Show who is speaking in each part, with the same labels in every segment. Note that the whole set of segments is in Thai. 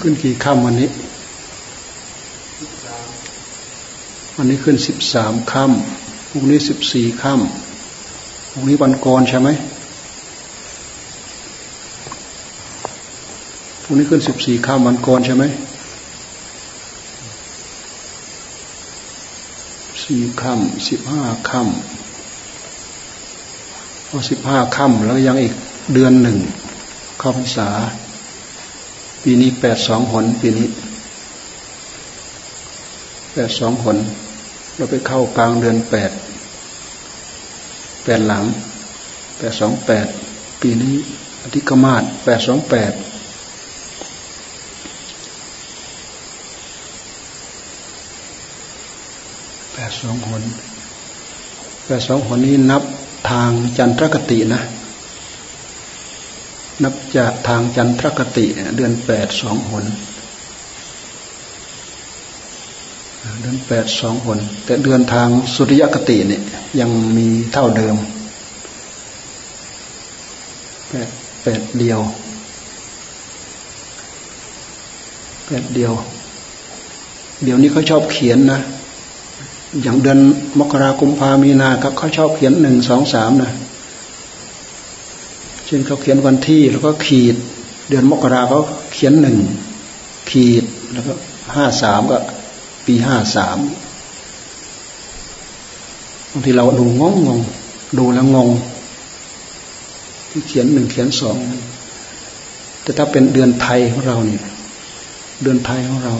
Speaker 1: ขึ้นกี่ค่ำวันนี้ วันนี้ขึ้นสิบสามค่ำพรุ่งนี้สิบสี่ค่ำพรุ่งนี้วันกรใช่ไหมพรุ่งนี้ขึ้นสิบสี่ค่ำวันกรใช่ไหมสี่ค่ำสิบห้าค่ำพอสิบห้าค่ำแล้วยังอีกเดือนหนึ่งเข้าพรรษา ปีนี้แปดสองหนปีนี้แปดสองหนเราไปเข้ากลางเดือนแปดแปดหลังแปดสองแปดปีนี้อธิกมาศแปดสองแปดแปดสองหนแปดสองหนนี้นับทางจันทรคตินะ นับจากทางจันทรคติเดือนแปดสองหนเดือนแปดสองหนแต่เดือนทางสุริยคติเนี่ยยังมีเท่าเดิมแปดแปดเดียวแปดเดียว เดี๋ยวนี้เขาชอบเขียนนะ อย่างเดือนมกราคมพามีนาครับเขาชอบเขียนหนึ่งสองสามนะ ช่นเขาเขียนวันที่แล้วก็ขีด เดือนมกราเขาเขียนหนึ่งขีดแล้วก็ห้าสามก็ปีห้าสามบางทีเราดูงงงงดูแล้วงง ที่เขียนหนึ่งเขียนสองแต่ถ้าเป็นเดือนไทยของเราเนี่ยเดือนไทยของเรา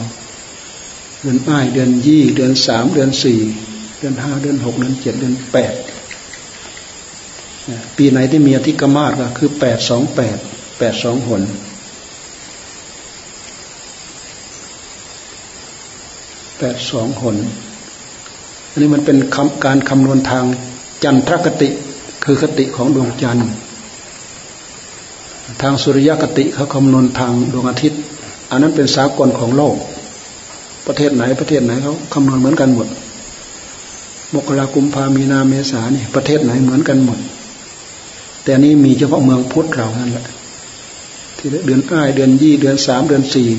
Speaker 1: เดือนอ้ายเดือนยี่ เดือนสามเดือนสี่เดือนห้าเดือนหกเดือนเจ็ดเดือนแปด ปีไหนที่มีอธิกมาศก็คือแปดสองแปดแปดสองหนแปดสองหนอันนี้มันเป็นการคำนวณทางจันทรคติคือคติของดวงจันทร์ ทางสุริยคติเขาคำนวณทางดวงอาทิตย์ อันนั้นเป็นสากลของโลก ประเทศไหนประเทศไหนเขาคำนวณเหมือนกันหมด มกรากุมภามีนาเมษาเนี่ยประเทศไหนเหมือนกันหมด แต่นี้มีเฉพาะเมืองพุทธเรานั่นแหละ ที่เดือนอ้ายเดือนยี่เดือนสามเดือนสี่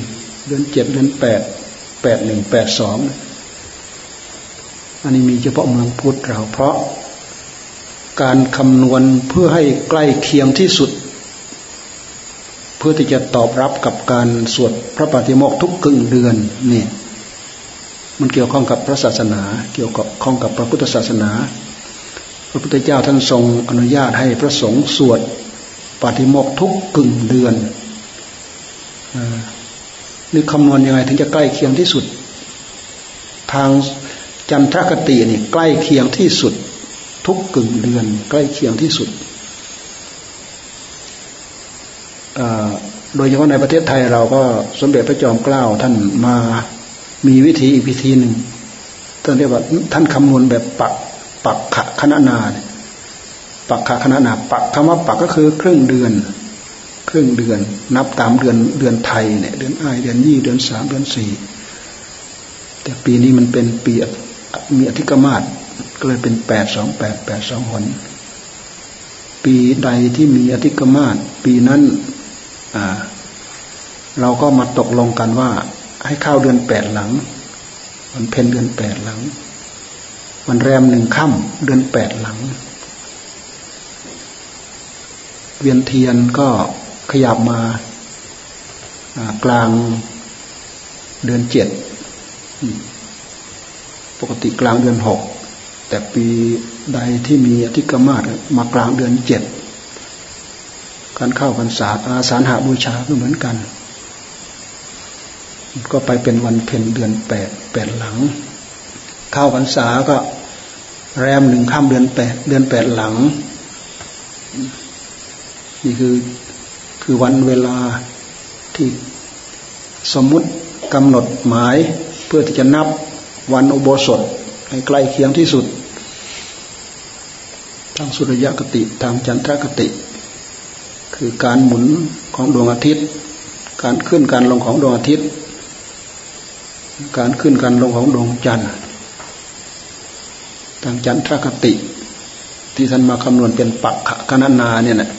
Speaker 1: เดือนเจ็ดเดือนแปดแปดหนึ่งแปดสองอันนี้มีเฉพาะเมืองพุทธเรา เพราะการคำนวณเพื่อให้ใกล้เคียงที่สุด เพื่อที่จะตอบรับกับการสวดพระปฏิโมกทุกกึ่งเดือนนี่มันเกี่ยวข้องกับพระศาสนา เกี่ยวกับข้องกับพระพุทธศาสนา พระพุทธเจ้าท่านทรงอนุญาตให้พระสงฆ์สวดปฏิโมกทุกกึ่งเดือนนี่คำนวณยังไงถึงจะใกล้เคียงที่สุด ทางจันทรคตินี่ใกล้เคียงที่สุด ทุกกึ่งเดือน ใกล้เคียงที่สุดโดยเฉพาะในประเทศไทยเราก็สมเด็จพระจอมเกล้าท่านมามีวิธีอีกวิธีหนึ่งท่านเรียกว่าท่านคำนวณแบบปัก ปักขะคณนาปักขะคณนาปักคำว่าปักก็คือครึ่งเดือน ครึ่งเดือน นับตามเดือนเดือนไทยเนี่ยเดือนไอเดือนยี่เดือนสามเดือนสี่แต่ปีนี้มันเป็นปีมีอธิกมาศก็เลยเป็นแปดสองแปดแปดสองหนปีใดที่มีอธิกมาศปีนั้นเราก็มาตกลงกันว่า ให้เข้าเดือนแปดหลัง มันเพนเดือนแปดหลัง มันแรมหนึ่งค่ำเดือนแปดหลัง เวียนเทียนก็ขยับมากลางเดือนเจ็ดปกติกลางเดือนหกแต่ปีใดที่มีอธิกรมาศมากลางเดือนเจ็ดการเข้าพรรษาอาสาหาบูชาก็เหมือนกัน ก็ไปเป็นวันเพ็ญเดือนแปดแปดหลัง เข้าพรรษาก็ แรมหนึ่งข้ามเดือนแปดเดือนแปดหลัง นี่คือคือวันเวลาที่สมมุติกำหนดหมายเพื่อที่จะนับวันอุโบสถให้ใกล้เคียงที่สุดทางสุริยคติทางจันทรคติ คือการหมุนของดวงอาทิตย์ การขึ้นการลงของดวงอาทิตย์ การขึ้นการลงของดวงจันทร์ ทางจันทรคติ ที่ท่านมาคำนวณเป็นปักขะกณนาเนี่ยนะ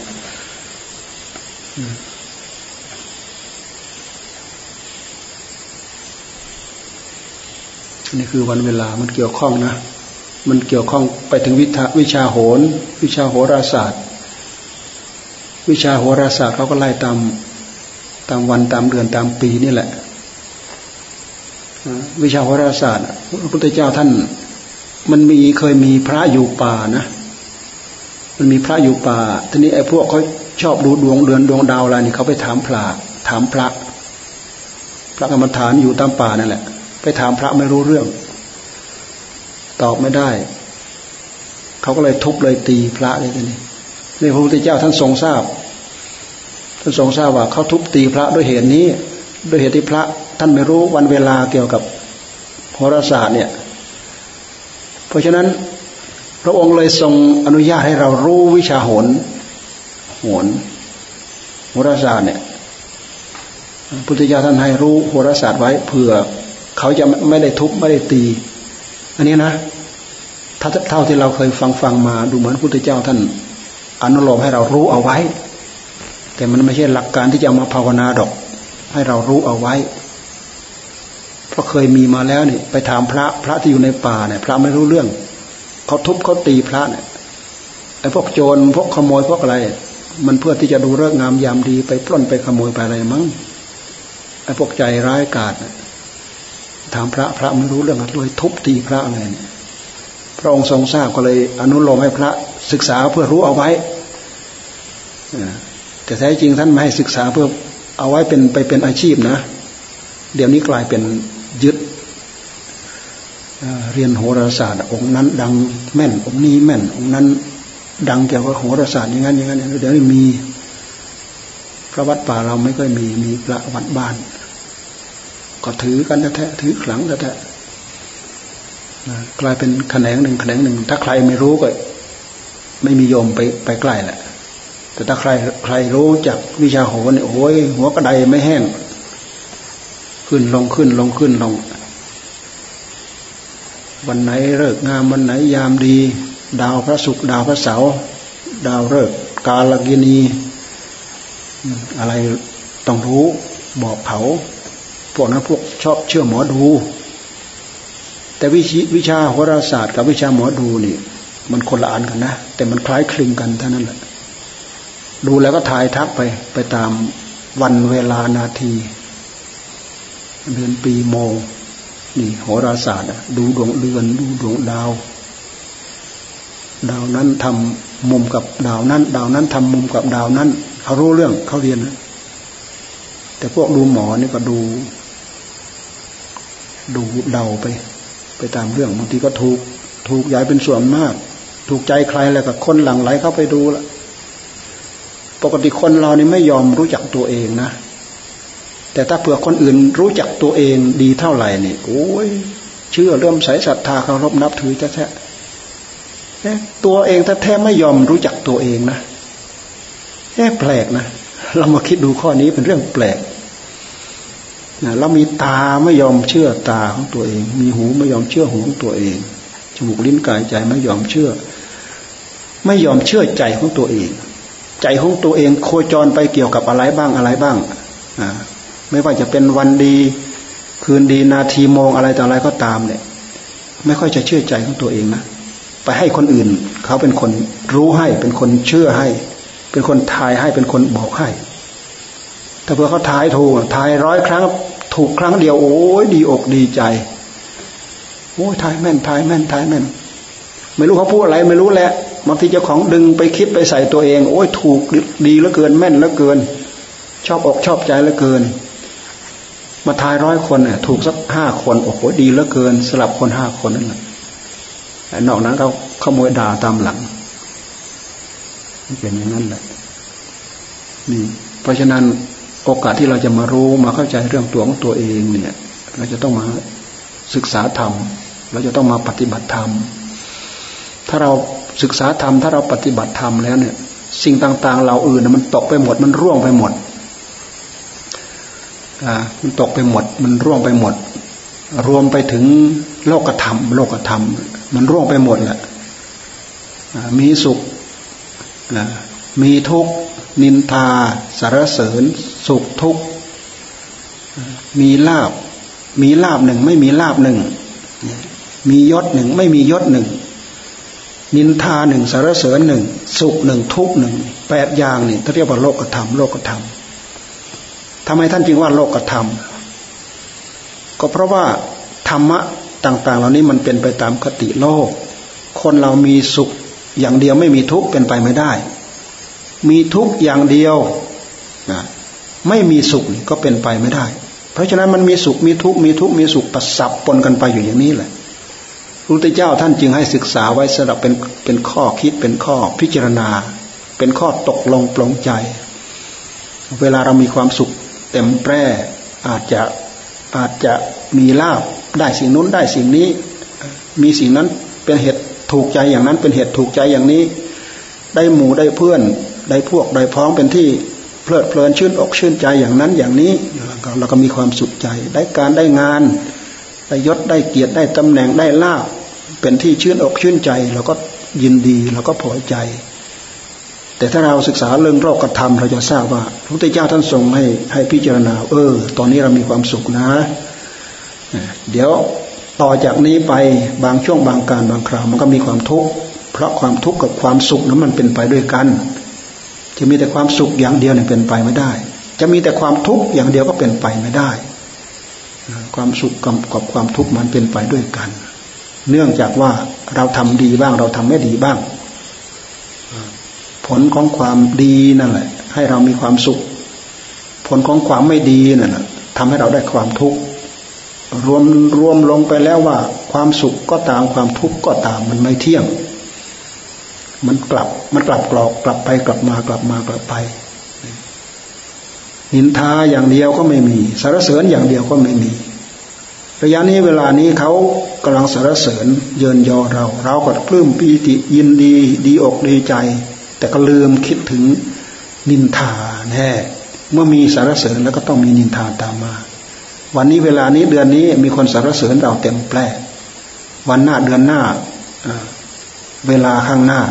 Speaker 1: นี่คือวันเวลามันเกี่ยวข้องนะ มันเกี่ยวข้องไปถึงวิวชาโหนวิชาโหราศาสตร์ วิชาโหราศาสตร์เขาก็ไล่ตามตามวันตามเดือนตามปีนี่แหละวิชาโหราศาสตร์พระพุทธเจ้าท่าน มันมีเคยมีพระอยู่ป่านะ มันมีพระอยู่ป่า ทีนี้ไอ้พวกเขาชอบดูดวงเดือนดวงดาวอะไรนี่เขาไปถามพระถามพระ พระกรรมฐานอยู่ตามป่านั่นแหละ ไปถามพระไม่รู้เรื่อง ตอบไม่ได้ เขาก็เลยทุบเลยตีพระเลยทีนี้นี่พระพุทธเจ้าท่านทรงทราบ ท่านทรงทราบว่าเขาทุบตีพระด้วยเหตุนี้ ด้วยเหตุที่พระ ท่านไม่รู้วันเวลาเกี่ยวกับโหราศาสตร์เนี่ย เพราะฉะนั้นพระองค์เลยทรงอนุญาตให้เรารู้วิชาโหนโหนโหราศาสตร์เนี่ยพุทธเจ้าท่านให้รู้โหราศาสตร์ไว้เผื่อเขาจะไม่ได้ทุบไม่ได้ตี อันนี้นะถ้าเท่าที่เราเคยฟังฟังมาดูเหมือนพุทธเจ้าท่านอนุโลมให้เรารู้เอาไว้ แต่มันไม่ใช่หลักการที่จะมาภาวนาดอก ให้เรารู้เอาไว้ เพราะเคยมีมาแล้วนี่ไปถามพระพระที่อยู่ในป่าเนี่ย พระไม่รู้เรื่องเขาทุบเขาตีพระเนี่ยไอ้พวกโจรพวกขโมยพวกอะไร มันเพื่อที่จะดูเรื่องงามยามดีไปปล้นไปขโมยไปอะไรมั้งไอ้พวกใจร้ายกาจถามพระพระไม่รู้เรื่องเลยทุบตีพระอะไรเนี่ยพระองค์ทรงทราบก็เลย อนุโลมให้พระศึกษาเพื่อรู้เอาไว้แต่แท้จริงท่านไม่ให้ศึกษาเพื่อเอาไว้เป็นไปเป็นอาชีพนะ เดี๋ยวนี้กลายเป็น ยึดเรียนโหราศาสตร์องค์นั้น ดังแม่นองค์นี้แม่นองค์นั้น ดังเกี่ยวกับโหราศาสตร์อย่างนั้นอย่างนั้นเดี๋ยวมีพระวัดป่าเราไม่ค่อยมีมีพระวัดบ้าน ก็ถือกันแท้ถือขลังแท้กลายเป็นแขนงหนึ่งแขนงหนึ่ง ถ้าใครไม่รู้ก็ ไม่มีโยมไปไปใกล้แหละแต่ถ้าใครใครรู้จากวิชาโหเนี่ยโอ้ยหัวกระไดไม่แห้ง ขึ้นลงขึ้นลงขึ้นลง วันไหนฤกษ์งามวันไหนยามดี ดาวพระศุกร์ดาวพระเสาร์ดาวฤกษ์กาลกินีอะไรต้องรู้บอกเขาพวกนั้นพวกชอบเชื่อหมอดู แต่วิชวิชาโหราศาสตร์กับวิชาหมอดูนี่ มันคนละอันกันนะ แต่มันคล้ายคลึงกันเท่านั้นแหละดูแล้วก็ทายทักไปไปตามวันเวลานาที เดือนปีโมงนี่โหราศาสตร์ดูดวงเดือนดูดวงดาว ดาวนั้นทำมุมกับดาวนั้น ดาวนั้นทำมุมกับดาวนั้น เขารู้เรื่องเขาเรียนนะแต่พวกดูหมอนี่ก็ดู ดูเดาไป ไปตามเรื่องบางทีก็ถูก ถูกย้ายเป็นส่วนมาก ถูกใจใครแล้วก็คนหลังไหลเข้าไปดูละปกติคนเรานี่ไม่ยอมรู้จักตัวเองนะ แต่ถ้าเผื่อคนอื่นรู้จักตัวเองดีเท่าไหร่นี่โอ้ยเชื่อเริ่มใส่ศรัทธาเคารพนับถือแท้ตัวเองแท้ๆไม่ยอมรู้จักตัวเองนะแค่แปลกนะเรามาคิดดูข้อนี้เป็นเรื่องแปลกนะเรามีตาไม่ยอมเชื่อตาของตัวเอง มีหูไม่ยอมเชื่อหูของตัวเองจมูกลิ้นกายใจไม่ยอมเชื่อ ไม่ยอมเชื่อใจของตัวเอง ใจของตัวเองโคจรไปเกี่ยวกับอะไรบ้างอะไรบ้างอ่า ไม่ว่าจะเป็นวันดี คืนดีนาทีโมงอะไรต่ออะไรก็ตามเนี่ย ไม่ค่อยจะเชื่อใจของตัวเองนะไปให้คนอื่น เขาเป็นคนรู้ให้ เป็นคนเชื่อให้ เป็นคนทายให้เป็นคนบอกให้ ถ้าเพื่อเขาทายถูกทายร้อยครั้ง ถูกครั้งเดียวโอ้ยดีอกดีใจโอ้ยทายแม่นทายแม่นทายแม่น ไม่รู้เขาพูดอะไร ไม่รู้แหละบางทีเจ้าของดึงไปคิดไปใส่ตัวเอง โอ้ยถูกดีเหลือเกินแม่นเหลือเกิน ชอบอกชอบใจเหลือเกิน มาทายร้อยคนเนี่ยถูกสักห้าคนโอ้โหดีเหลือเกินสลับคนห้าคนนั่นแหละนอกนั้นเขาขโมยด่าตามหลังเป็นอย่างนั้นแหละนี่เพราะฉะนั้นโอกาสที่เราจะมารู้มาเข้าใจเรื่องตัวของตัวเองเนี่ย เราจะต้องมาศึกษาธรรม เราจะต้องมาปฏิบัติธรรม ถ้าเราศึกษาธรรมถ้าเราปฏิบัติธรรมแล้วเนี่ย สิ่งต่าง ๆ เราอื่นมันตกไปหมดมันร่วงไปหมด มันตกไปหมด มันร่วงไปหมด รวมไปถึงโลกธรรม โลกธรรม มันร่วงไปหมดแหละมีสุขมีทุกข์นินทาสารเสริญ สุขทุกข์มีลาบ มีลาบหนึ่งไม่มีลาบหนึ่ง มียศหนึ่งไม่มียศหนึ่ง นินทาหนึ่งสารเสริญหนึ่งสุขหนึ่งทุกหนึ่งแปดอย่างนี่ถ้าเรียกว่าโลกธรรมโลกธรรม ทำไมท่านจึงว่าโลกธรรม ก็เพราะว่าธรรมะต่าง ๆ เหล่านี้มันเป็นไปตามคติโลก คนเรามีสุขอย่างเดียวไม่มีทุกข์เป็นไปไม่ได้ มีทุกข์อย่างเดียวนะไม่มีสุขก็เป็นไปไม่ได้ เพราะฉะนั้นมันมีสุขมีทุกข์มีทุกข์มีสุขประสับปนกันไปอยู่อย่างนี้แหละพระพุทธเจ้าท่านจึงให้ศึกษาไว้สำหรับเป็นเป็นข้อคิดเป็นข้อพิจารณา เป็นข้อตกลงปลงใจ เวลาเรามีความสุข เต็มแปร่อาจจะอาจจะมีลาบได้สิ่งนู้นได้สิ่งนี้ มีสิ่งนั้นเป็นเหตุถูกใจอย่างนั้นเป็นเหตุถูกใจอย่างนี้ ได้หมู่ได้เพื่อนได้พวกได้พ้องเป็นที่เพลิดเพลินชื่นอกชื่นใจอย่างนั้นอย่างนี้เราก็มีความสุขใจ ได้การได้งาน ได้ยศได้เกียรติได้ตำแหน่งได้ลาบเป็นที่ชื่นอกชื่นใจเราก็ยินดีเราก็พอใจ แต่ถ้าเราศึกษาเรื่องโลกธรรมเราจะทราบว่าพระพุทธเจ้าท่านทรงให้ให้พิจารณา เออ ตอนนี้เรามีความสุขนะ เดี๋ยวต่อจากนี้ไปบางช่วงบางการบางคราวมันก็มีความทุกข์เพราะความทุกข์กับความสุขนั้นมันเป็นไปด้วยกัน จะมีแต่ความสุขอย่างเดียวเนี่ยเป็นไปไม่ได้ จะมีแต่ความทุกข์อย่างเดียวก็เป็นไปไม่ได้ ความสุขกับกับความทุกข์มันเป็นไปด้วยกัน เนื่องจากว่าเราทำดีบ้างเราทำไม่ดีบ้าง ผลของความดีนั่นแหละ ให้เรามีความสุข ผลของความไม่ดีนั่นแหละทำให้เราได้ความทุกข์รวมรวมลงไปแล้วว่า ความสุขก็ตามความทุกข์ก็ตามมันไม่เที่ยง มันกลับมันกลับกรอกกลับไปกลับมากลับมากลับไปนินทาอย่างเดียวก็ไม่มีสารเสริญอย่างเดียวก็ไม่มี ระยะนี้เวลานี้เขากำลังสารเสริญเยินยอเรา เราก็ปลื้มปีติยินดี ดีอกดีใจ แต่ก็ลืมคิดถึงนินทาแน่เมื่อมีสารเสริญแล้วก็ต้องมีนินทาตามมา วันนี้เวลานี้เดือนนี้มีคนสรรเสริญเราเต็มแปร่วันหน้าเดือนหน้าเวลาข้างหน้า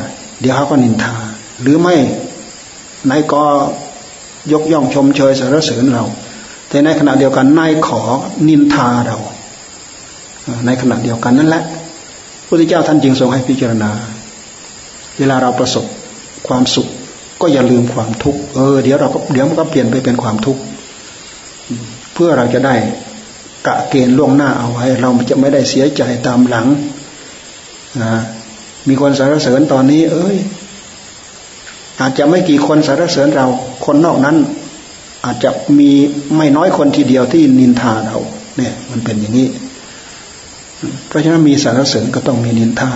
Speaker 1: เดี๋ยวเขาก็นินทา หรือไม่นายก็ยกย่องชมเชยสรรเสริญเรา แต่ในขณะเดียวกันนายขอนินทาเรา ในขณะเดียวกันนั่นแหละพระพุทธเจ้าท่านจึงทรงให้พิจารณา เวลาเราประสบ ความสุข ก็อย่าลืมความทุกข์เออเดี๋ยวเราก็เดี๋ยวมันก็เปลี่ยนไปเป็นความทุกข์เพื่อเราจะได้กะเกณฑ์ล่วงหน้าเอาไว้ เราจะไม่ได้เสียใจตามหลังนะมีคนสรรเสริญตอนนี้ เอ้ย อาจจะไม่กี่คนสรรเสริญเรา คนนอกนั้น อาจจะมีไม่น้อยคนทีเดียวที่นินทาเรา เนี่ย มันเป็นอย่างนี้ เพราะฉะนั้นมีสรรเสริญก็ต้องมีนินทา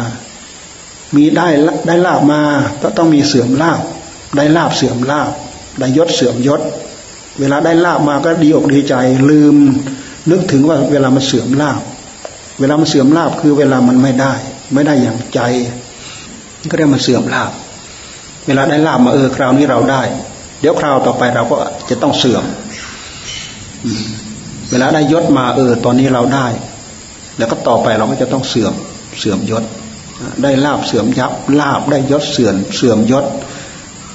Speaker 1: มีได้ได้ลาบมาก็ต้องมีเสื่อมลาบได้ลาบเสื่อมลาบได้ยศเสื่อมยศ เวลาได้ลาบมาก็ดีอกดีใจ ลืม นึกถึงว่าเวลามันเสื่อมลาบเวลามันเสื่อมลาบคือเวลามันไม่ได้ ไม่ได้อย่างใจ ก็เรียกมันเสื่อมลาบเวลาได้ลาบมาเออคราวนี้เราได้ เดี๋ยวคราวต่อไปเราก็จะต้องเสื่อมเวลาได้ยศมาเออ ตอนนี้เราได้ แล้วก็ต่อไปเราก็จะต้องเสื่อมเสื่อมยศ ได้ลาบเสื่อมยับลาบได้ยศเสื่อมเสื่อมยศ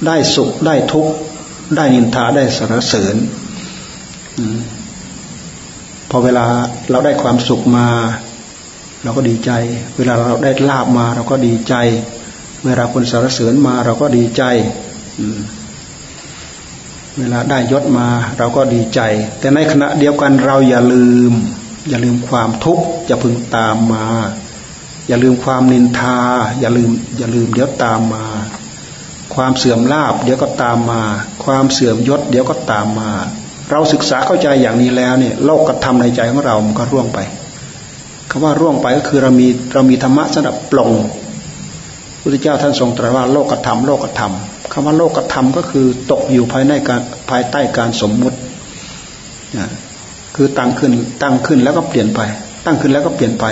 Speaker 1: ได้สุขได้ทุกข์ได้นินทาได้สรรเสริญพอเวลาเราได้ความสุขมา เราก็ดีใจ เวลาเราได้ลาบมาเราก็ดีใจ เวลาคนสรรเสริญมาเราก็ดีใจเวลาได้ยศมาเราก็ดีใจ แต่ในขณะเดียวกันเราอย่าลืม อย่าลืมความทุกข์จะพึงตามมา อย่าลืมความนินทา อย่าลืม อย่าลืมเดี๋ยวตามมา ความเสื่อมลาบเดี๋ยวก็ตามมา ความเสื่อมยศ เดี๋ยวก็ตามมา เราศึกษาเข้าใจอย่างนี้แล้วเนี่ยโลกกระทำในใจของเรามันก็ร่วงไปคำว่าร่วงไปก็คือเรามีเรามีธรรมะสำหรับปลงพุทธเจ้าท่านทรงตรัสว่าโลกกระทำโลกกระทำคำว่าโลกกระทำก็คือตกอยู่ภายในการภายใต้การสมมุติคือตั้งขึ้นตั้งขึ้นแล้วก็เปลี่ยนไป ตั้งขึ้นแล้วก็เปลี่ยนไป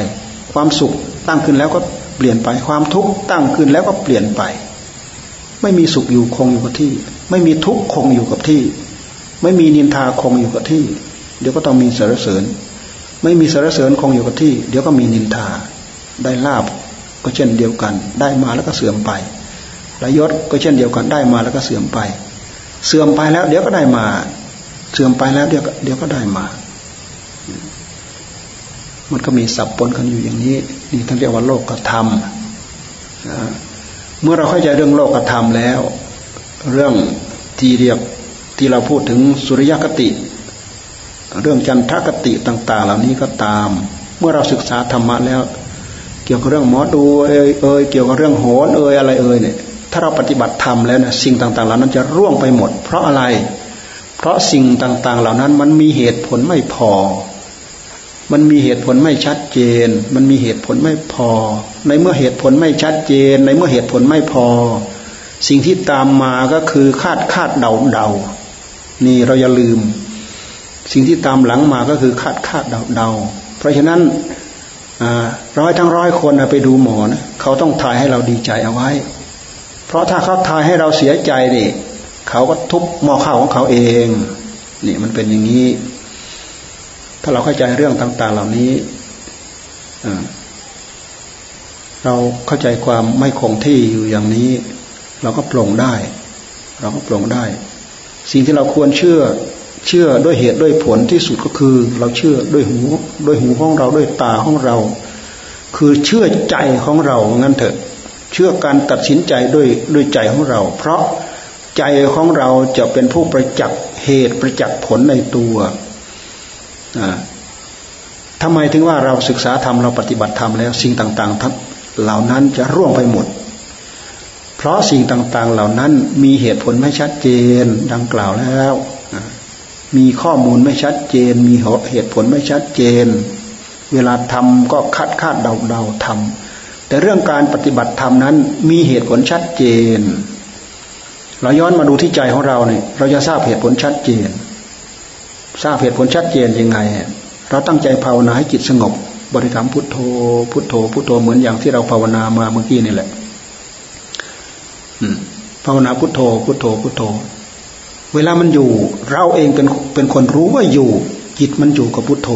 Speaker 1: ความสุข ตั้งขึ้นแล้วก็เปลี่ยนไป ความทุกข์ตั้งขึ้นแล้วก็เปลี่ยนไป ไม่มีสุขอยู่คงอยู่กับที่ ไม่มีทุกข์คงอยู่กับที่ ไม่มีนินทาคงอยู่กับที่ เดี๋ยวก็ต้องมีสารเสริญ ไม่มีสารเสริญคงอยู่กับที่ เดี๋ยวก็มีนินทา ได้ลาบก็เช่นเดียวกัน ได้มาแล้วก็เสื่อมไประยศก็เช่นเดียวกันได้มาแล้วก็เสื่อมไป เสื่อมไปแล้ว เดี๋ยวก็ได้มา เสื่อมไปแล้วเดี๋ยวเดี๋ยวก็ได้มา มันก็มีสับปนกันอยู่อย่างนี้ นี่ท่านเรียกว่าโลกธรรมเมื่อเราเข้าใจเรื่องโลกธรรมแล้ว เรื่องที่เรียกที่เราพูดถึงสุริยคติ เรื่องจันทรคติต่าง ๆ เหล่านี้ก็ตาม เมื่อเราศึกษาธรรมะแล้ว เกี่ยวกับเรื่องหมอดูเอ่ยเอ่ยเกี่ยวกับเรื่องโหนเอ่ยอะไรเอ่ยเนี่ยถ้าเราปฏิบัติธรรมแล้วนะสิ่งต่างๆ เหล่านั้นจะร่วงไปหมด เพราะอะไร เพราะสิ่งต่างๆ เหล่านั้นมันมีเหตุผลไม่พอ มันมีเหตุผลไม่ชัดเจน มันมีเหตุผลไม่พอ ในเมื่อเหตุผลไม่ชัดเจน ในเมื่อเหตุผลไม่พอ สิ่งที่ตามมาก็คือคาดคาดเดาเดานี่เราอย่าลืม สิ่งที่ตามหลังมาก็คือคาดคาดเดาเดาเพราะฉะนั้นร้อยทั้งร้อยคนไปดูหมอนะเขาต้องทายให้เราดีใจเอาไว้ เพราะถ้าเขาทายให้เราเสียใจนี่เขาก็ทุบหม้อข้าวของเขาเองนี่มันเป็นอย่างนี้ ถ้าเราเข้าใจเรื่องต่าง ๆ เหล่านี้เราเข้าใจความไม่คงที่อยู่อย่างนี้ เราก็ปลงได้ เราก็ปลงได้ สิ่งที่เราควรเชื่อ เชื่อด้วยเหตุด้วยผลที่สุดก็คือ เราเชื่อด้วยหูด้วยหูของเราด้วยตาของเรา คือเชื่อใจของเรางั้นเถอะ เชื่อการตัดสินใจด้วยด้วยใจของเรา เพราะใจของเราจะเป็นผู้ประจักษ์เหตุประจักษ์ผลในตัว ทำไมถึงว่าเราศึกษาธรรมเราปฏิบัติธรรมแล้วสิ่งต่างๆทั้งเหล่านั้นจะร่วงไปหมด เพราะสิ่งต่างๆเหล่านั้นมีเหตุผลไม่ชัดเจนดังกล่าวแล้ว มีข้อมูลไม่ชัดเจน มีเหตุผลไม่ชัดเจน เวลาทำก็คาดคาดเดาเดาทำแต่เรื่องการปฏิบัติธรรมนั้นมีเหตุผลชัดเจน เราย้อนมาดูที่ใจของเราเนี่ยเราจะทราบเหตุผลชัดเจน ทราบเหตุผลชัดเจนยังไง เราตั้งใจภาวนาให้จิตสงบ บริกรรมพุทโธ พุทโธ พุทโธเหมือนอย่างที่เราภาวนามาเมื่อกี้นี่แหละภาวนาพุทโธ พุทโธ พุทโธ เวลามันอยู่ เราเองเป็นเป็นคนรู้ว่าอยู่ จิตมันอยู่กับพุทโธ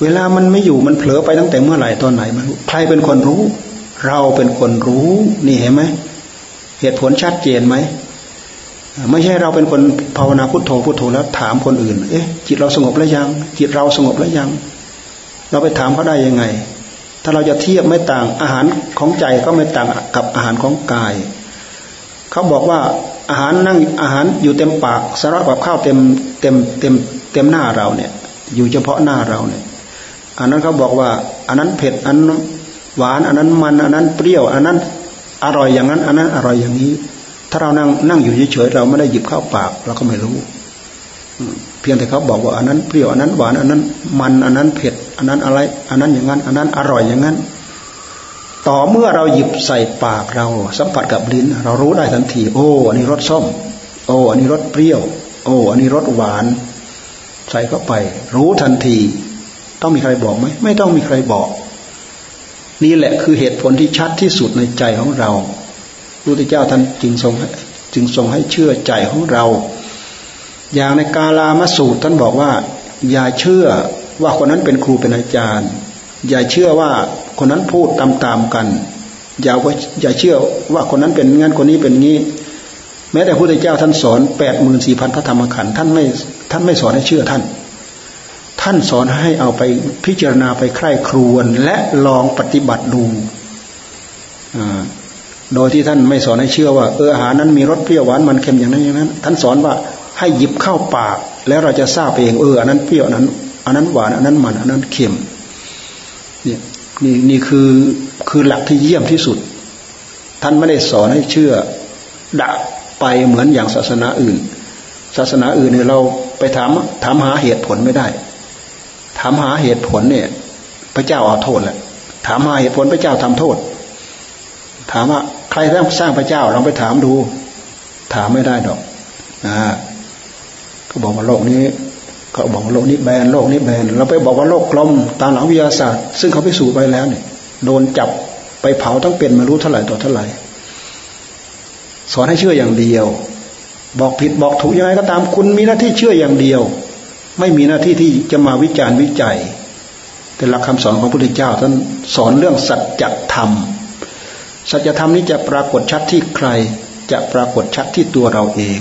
Speaker 1: เวลามันไม่อยู่มันเผลอไปตั้งแต่เมื่อไหร่ตอนไหนมันใครเป็นคนรู้ เราเป็นคนรู้ นี่เห็นไหมเหตุผลชัดเจนไหม ไม่ใช่เราเป็นคนภาวนาพุทโธพุทโธแล้วถามคนอื่น เอ๊ะ จิตเราสงบแล้วยัง จิตเราสงบแล้วยัง เราไปถามเขาได้ยังไง ถ้าเราจะเทียบไม่ต่างอาหารของใจก็ไม่ต่างกับอาหารของกาย เขาบอกว่าอาหารนั่งอาหารอยู่เต็มปากสาระกับข้าวเต็มเต็มเต็มเต็มหน้าเราเนี่ย อยู่เฉพาะหน้าเราเนี่ย อันนั้นเขาบอกว่า อันนั้นเผ็ดอันหวาน อันนั้นมัน อันนั้นเปรี้ยว อันนั้นอร่อยอย่างนั้น อันนั้นอร่อยอย่างนี้ ถ้าเรานั่งนั่งอยู่เฉยๆเราไม่ได้หยิบเข้าปาก เราก็ไม่รู้ เพียงแต่เขาบอกว่าอันนั้นเปรี้ยวอันนั้นหวานอันนั้น มันอันนั้นเผ็ดอันนั้นอะไร อันนั้นอย่างนั้น อันนั้นอร่อยอย่างนั้น ต่อเมื่อเราหยิบใส่ปากเรา สัมผัสกับลิ้น เรารู้ได้ทันที โอ้ อันนี้รสส้ม โอ้อันนี้รสเปรี้ยว โอ้อันนี้รสหวาน ใส่เข้าไป รู้ทันที ต้องมีใครบอกไหมไม่ต้องมีใครบอก นี่แหละคือเหตุผลที่ชัดที่สุดในใจของเรา พระพุทธเจ้าท่านจึงทรงจึงทรงให้เชื่อใจของเรา อย่างในกาลามสูตรท่านบอกว่า อย่าเชื่อว่าคนนั้นเป็นครูเป็นอาจารย์ อย่าเชื่อว่าคนนั้นพูดตามๆกัน อย่าว่าอย่าเชื่อว่าคนนั้นเป็นงั้นคนนี้เป็นงี้ แม้แต่พระพุทธเจ้าท่านสอนแปดหมื่นสี่พันพระธรรมขันธ์ท่านไม่ท่านไม่สอนให้เชื่อท่าน ท่านสอนให้เอาไปพิจารณาไปใคร่ครวญและลองปฏิบัติดูอ่า โดยที่ท่านไม่สอนให้เชื่อว่าเอออาหารนั้นมีรสเปรี้ยวหวานมันเค็มอย่างนั้นอย่างนั้น ท่านสอนว่าให้หยิบเข้าปาก แล้วเราจะทราบเองเอออันนั้นเปรี้ยวอันนั้นอันนั้นหวานอันนั้นมันอันนั้นเค็มเนี่ยนี่นี่คือคือหลักที่เยี่ยมที่สุด ท่านไม่ได้สอนให้เชื่อดะไปเหมือนอย่างศาสนาอื่น ศาสนาอื่นเนี่ยเราไปถามถามหาเหตุผลไม่ได้ ถามหาเหตุผลเนี่ย พระเจ้าเอาโทษแหละถามหาเหตุผลพระเจ้าทำโทษ ถามว่า ใครสร้างสร้างพระเจ้าลองไปถามดู ถามไม่ได้ดอกอ่าเขาบอกว่าโลกนี้เขาบอกว่าโลกนี้แบนโลกนี้แบนเราไปบอกว่าโลกกลมตามหลักวิทยาศาสตร์ ซึ่งเขาไปสู่ไปแล้วเนี่ยโดนจับไปเผาทั้งเป็นม่รู้เท่าไหร่ต่อเท่าไหร่สอนให้เชื่ออย่างเดียว บอกผิดบอกถูกยังไงก็ตามคุณมีหน้าที่เชื่ออย่างเดียว ไม่มีหน้าที่ที่จะมาวิจารณ์วิจัย แต่หลักคำสอนของพระพุทธเจ้าท่านสอนเรื่องสัจธรรม สัจธรรมนี้จะปรากฏชัดที่ใคร จะปรากฏชัดที่ตัวเราเอง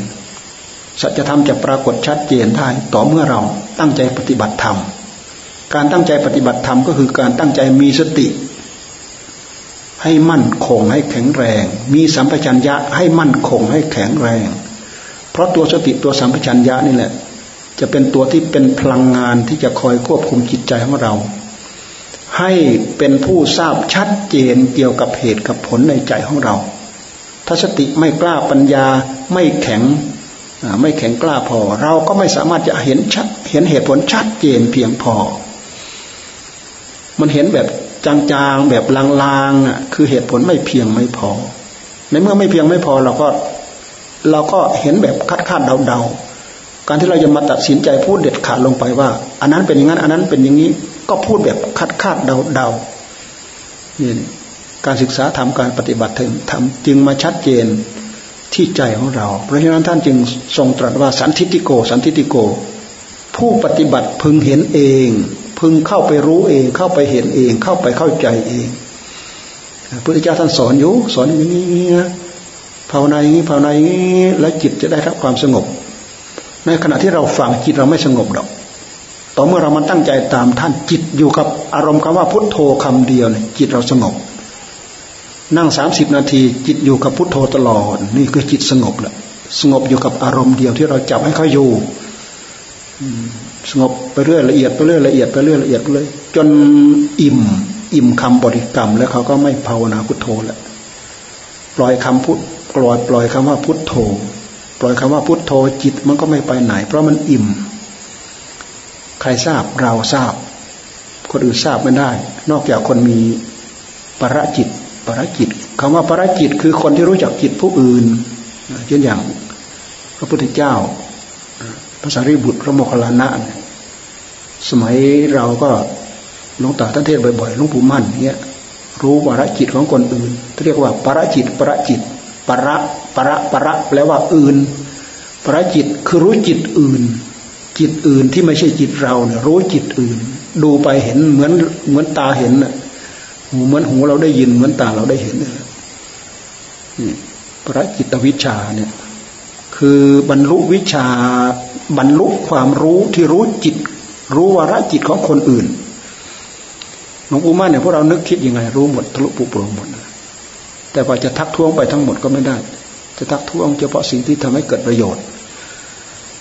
Speaker 1: สัจธรรมจะปรากฏชัดเจนได้ต่อเมื่อเราตั้งใจปฏิบัติธรรม การตั้งใจปฏิบัติธรรมก็คือการตั้งใจมีสติ ให้มั่นคงให้แข็งแรง มีสัมปชัญญะให้มั่นคงให้แข็งแรง เพราะตัวสติตัวสัมปชัญญะนี่แหละ จะเป็นตัวที่เป็นพลังงานที่จะคอยควบคุมจิตใจของเรา ให้เป็นผู้ทราบชัดเจนเกี่ยวกับเหตุกับผลในใจของเรา ถ้าสติไม่กล้าปัญญาไม่แข็งไม่แข็งกล้าพอ เราก็ไม่สามารถจะเห็นชัดเห็นเหตุผลชัดเจนเพียงพอ มันเห็นแบบจางๆแบบลางๆอะคือเหตุผลไม่เพียงไม่พอ ในเมื่อไม่เพียงไม่พอเราก็ เราก็เห็นแบบคาดคาดเดาๆการที่เราจะมาตัดสินใจพูดเด็ดขาดลงไปว่า อันนั้นเป็นอย่างนั้น อันนั้นเป็นอย่างนี้ ก็พูดแบบคาดคาดเดาเดานี่การศึกษาทำการปฏิบัติถึงทำจึงมาชัดเจนที่ใจของเรา เพราะฉะนั้นท่านจึงทรงตรัสว่าสันทิติโก สันทิติโก ผู้ปฏิบัติพึงเห็นเอง พึงเข้าไปรู้เอง เข้าไปเห็นเอง เข้าไปเข้าใจเองพระพุทธเจ้าท่านสอนอยู่สอนอย่างนี้นะภาวนาอย่างนี้ภาวนาอย่างนี้แล้วจิตจะได้รับความสงบ ในขณะที่เราฟังจิตเราไม่สงบหรอก ต่อเมื่อเรามาตั้งใจตามท่านจิตอยู่กับอารมณ์คำว่าพุทโธคำเดียวเนี่ยจิตเราสงบ นั่งสามสิบนาที จิตอยู่กับพุทโธตลอด นี่คือจิตสงบแหละสงบอยู่กับอารมณ์เดียวที่เราจับให้เขาอยู่สงบไปเรื่อยละเอียดไปเรื่อยละเอียดไปเรื่อยละเอียดเลยจนอิ่ม อิ่มคำบริกรรม แล้วเขาก็ไม่ภาวนาพุทโธแล้วปล่อยคำพุทปล่อยปล่อยคำว่าพุทโธ ปล่อยคำว่าพุทโธจิตมันก็ไม่ไปไหน เพราะมันอิ่ม ใครทราบเราทราบ คนอื่นทราบไม่ได้ นอกจากคนมีประจิตปรจิตคำว่าปรจิตคือคนที่รู้จักจิตผู้อื่นเช่นอย่าง พระพุทธเจ้าภาษาริบุตรพระโมคคัลลานะสมัยเราก็หลวงตาท่านเทศบ่อยๆหลวงปู่มั่นเนี้ยรู้ปรจิตของคนอื่นเรียกว่าปรจิตปรจิตประประประแปลว่าอื่น ปรจิตคือรู้จิตอื่น จิตอื่นที่ไม่ใช่จิตเราเนี่ยรู้จิตอื่น ดูไปเห็นเหมือนเหมือนตาเห็นน่ะเหมือนหูเราได้ยินเหมือนตาเราได้เห็นนี่พระจิตวิชาเนี่ย คือบรรลุวิชาบรรลุความรู้ที่รู้จิต รู้วาระจิตของคนอื่นหลวงปู่มั่นเนี่ยพวกเรานึกคิดยังไง รู้หมดทะลุปุโปรงหมดแต่ว่าจะทักท้วงไปทั้งหมดก็ไม่ได้ จะทักท้วงเฉพาะสิ่งที่ทำให้เกิดประโยชน์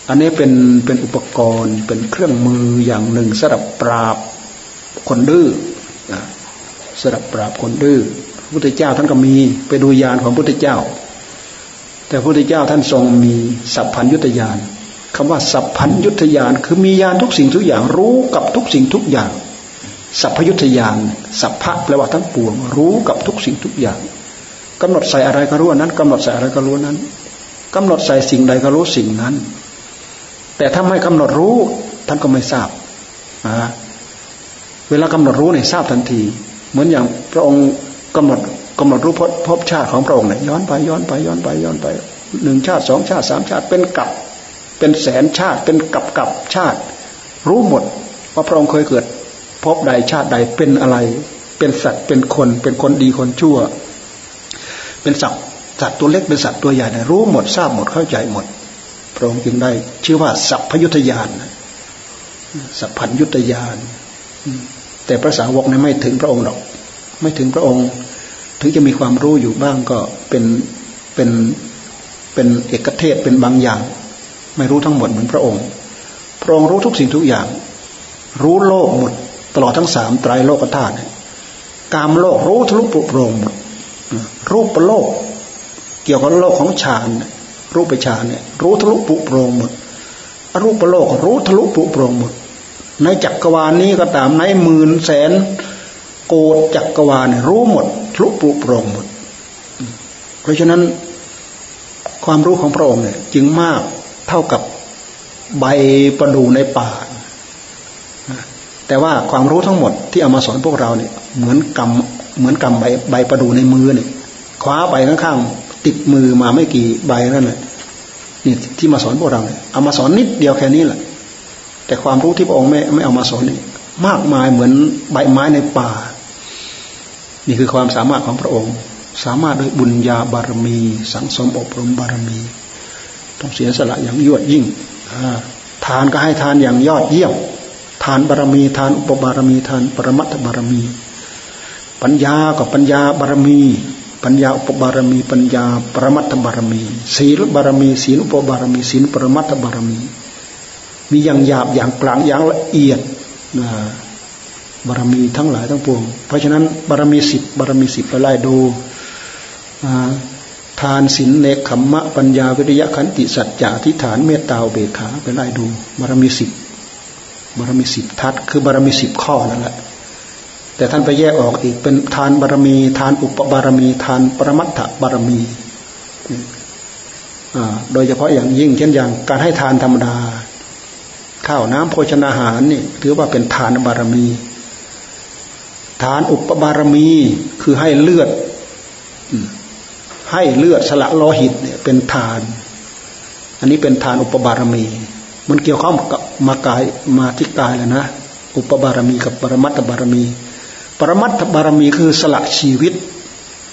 Speaker 1: อันนี้เป็นเป็นอุปกรณ์เป็นเครื่องมืออย่างหนึ่งสำหรับปราบคนดื้อสำหรับปราบคนดื้อพระพุทธเจ้าท่านก็มีไปดูยานของพระพุทธเจ้า แต่พระพุทธเจ้าท่านทรงมีสัพพัญยุตยานคำว่าสัพพัญยุตยานคือมียานทุกสิ่งทุกอย่างรู้กับทุกสิ่งทุกอย่าง สัพพยุตยานสัพพะแปลว่าทั้งปวง รู้กับทุกสิ่งทุกอย่างกำหนดใส่อะไรก็รู้นั้นกำหนดใส่อะไรก็รู้นั้นกำหนดใส่สิ่งใดก็รู้สิ่งนั้น แต่ถ้าไม่กำหนดรู้ ท่านก็ไม่ทราบเวลากำหนดรู้เนี่ยทราบทันที เหมือนอย่างพระองค์กำหนดกำหนดรู้พพบชาติของพระองค์เนี่ยย้อนไปย้อนไปย้อนไปย้อนไปหนึ่งชาติสองชาติสามชาติเป็นกับเป็นแสนชาติเป็นกับกับชาติ รู้หมดว่าพระองค์เคยเกิดพบใดชาติใดเป็นอะไร เป็นสัตว์เป็นคน เป็นคนดีคนชั่ว เป็นสัตว์สัตว์ตัวเล็กเป็นสัตว์ตัวใหญ่เนี่ยรู้หมดทราบหมดเข้าใจหมด พระองค์จึงได้ ชื่อว่า สัพพยุทธญาณสัพพัญยุทธญาณแต่พระสาวกนี่ยไม่ถึงพระองค์หรอก ไม่ถึงพระองค์ ถึงจะมีความรู้อยู่บ้างก็เป็นเป็นเป็นเอกเทศเป็นบางอย่าง ไม่รู้ทั้งหมดเหมือนพระองค์ พระองค์รู้ทุกสิ่งทุกอย่าง รู้โลกหมด ตลอดทั้งสามไตรโลกธาตุกามโลกรู้ทะลุปุโปรงหมดรูปโลก เกี่ยวกับโลกของฌาน รูปฌานเนี่ยรู้ทะลุปุโปรงหมดอรูปโลกรู้ทะลุปุโปรงหมด ในจักรวาลนี้ก็ตามในหมื่นแสนโกดจักรวาลรู้หมดทะลุปุโปรงหมด เพราะฉะนั้นความรู้ของพระองค์เนี่ยจึงมากเท่ากับใบประดูในป่า แต่ว่าความรู้ทั้งหมดที่เอามาสอนพวกเราเนี่ยเหมือนกำเหมือนกำใบใบประดูในมือเนี่ยคว้าไปข้างๆ ติดมือมาไม่กี่ใบนั่นแหละนี่ที่มาสอนพวกเราเนี่ยเอามาสอนนิดเดียวแค่นี้แหละ แต่ความรู้ที่พระองค์ไม่ไม่เอามาสอนนี่มากมายเหมือนใบไม้ในป่า นี่คือความสามารถของพระองค์ สามารถด้วยบุญญาบารมี สังสมอบรมบารมี ต้องเสียสละอย่างยวดยิ่งทานก็ให้ทานอย่างยอดเยี่ยมทานบารมีทานอุปบารมีทานปรมัตถบารมี ปัญญากับปัญญาบารมี ปัญญาอุปบารมี ปัญญาปรมัตถบารมี ศีลบารมี ศีลอุปบารมี ศีลปรมัตถบารมี มีอย่างหยาบอย่างกลางอย่างละเอียดบารมีทั้งหลายทั้งปวง เพราะฉะนั้นบารมีสิบบารมีสิบไปไล่ดูทานศีลเนคขมมะปัญญาวิริยะขันติสัจจะทิฏฐานเมตตาเบขาไปไล่ดู บารมีสิบบารมีสิบทัศคือบารมีสิบข้อนั่นแหละ แต่ท่านไปแยกออกอีกเป็นทานบารมี ทานอุปบารมี ทานปรมัตถบารมีโดยเฉพาะอย่างยิ่งเช่นอย่างการให้ทานธรรมดา ข้าวน้ำโภชนาหารนี่ถือว่าเป็นทานบารมี ทานอุปบารมีคือให้เลือดให้เลือดสละโลหิตเนี่ยเป็นทาน อันนี้เป็นทานอุปบารมี มันเกี่ยวข้องกับมากายมาที่กายแล้วนะ อุปบารมีกับปรมัตถบารมี ปรมัตถบารมีคือสละชีวิต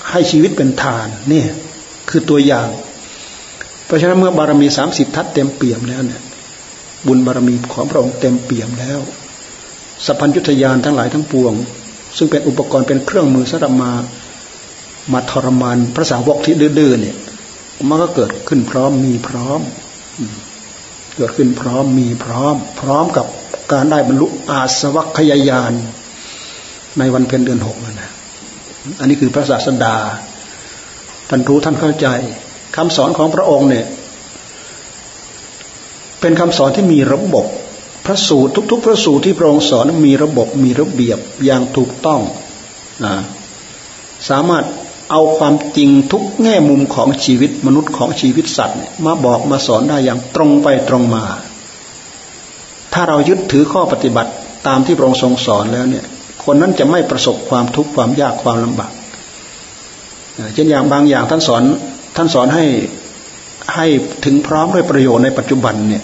Speaker 1: ให้ชีวิตเป็นทานนี่คือตัวอย่าง เพราะฉะนั้นเมื่อบารมีสามสิบทัศเต็มเปี่ยมแล้วเนี่ยบุญบารมีของพระองค์เต็มเปี่ยมแล้วสัพพัญญุทยานทั้งหลายทั้งปวง ซึ่งเป็นอุปกรณ์เป็นเครื่องมือสำหรับมามาทรมานพระสาวกที่ดื้อเนี่ยมันก็เกิดขึ้นพร้อมมีพร้อม เกิดขึ้นพร้อมมีพร้อม พร้อมกับการได้บรรลุอาสวัคยายาน ในวันเพ็ญเดือนหกนะ อันนี้คือพระศาสดา ท่านรู้ท่านเข้าใจคำสอนของพระองค์เนี่ย เป็นคำสอนที่มีระบบ พระสูตรทุก ๆ พระสูตรที่พระองค์สอนมีระบบมีระเบียบอย่างถูกต้องนะสามารถเอาความจริงทุกแง่มุมของชีวิตมนุษย์ของชีวิตสัตว์มาบอกมาสอนได้อย่างตรงไปตรงมา ถ้าเรายึดถือข้อปฏิบัติตามที่พระองค์ทรงสอนแล้วเนี่ย คนนั้นจะไม่ประสบความทุกข์ความยากความลำบากเช่นอย่างบางอย่างท่านสอนท่านสอนให้ให้ถึงพร้อมด้วยประโยชน์ในปัจจุบันเนี่ย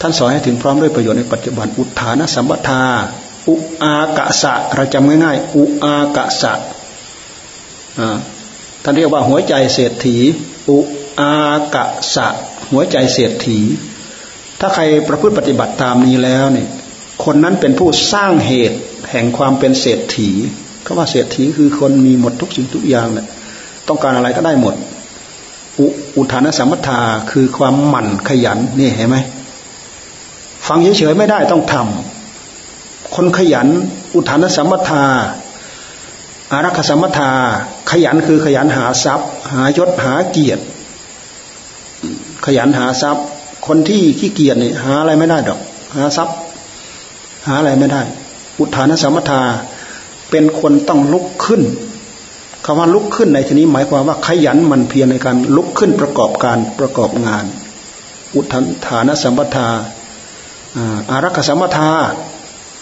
Speaker 1: ท่านสอนให้ถึงพร้อมด้วยประโยชน์ในปัจจุบัน อุทานสัมปทา อุอากะสะเราจำง่ายๆอุอากะสะท่านเรียกว่าหัวใจเศรษฐี อุอากะสะ หัวใจเศรษฐี ถ้าใครประพฤติปฏิบัติตามนี้แล้วเนี่ยคนนั้นเป็นผู้สร้างเหตุ แห่งความเป็นเศรษฐีคำว่าเศรษฐีคือคนมีหมดทุกสิ่งทุกอย่างเนี่ยต้องการอะไรก็ได้หมด อุอุทานสัมปทาคือความหมั่นขยันนี่เห็นไหมฟังเฉยๆไม่ได้ต้องทำคนขยัน อุทานสัมปทาอารักษสมถาขยันคือขยันหาทรัพย์ หายศหาเกียรติ ขยันหาทรัพย์ คนที่ขี้เกียจเนี่ยหาอะไรไม่ได้ดอก หาทรัพย์ หาอะไรไม่ได้ อุทานสมถาเป็นคนต้องลุกขึ้นคำว่าลุกขึ้นในที่นี้หมายความว่าขยันมันเพียรในการลุกขึ้นประกอบการประกอบงาน อุทานสมถาอารักษสมถา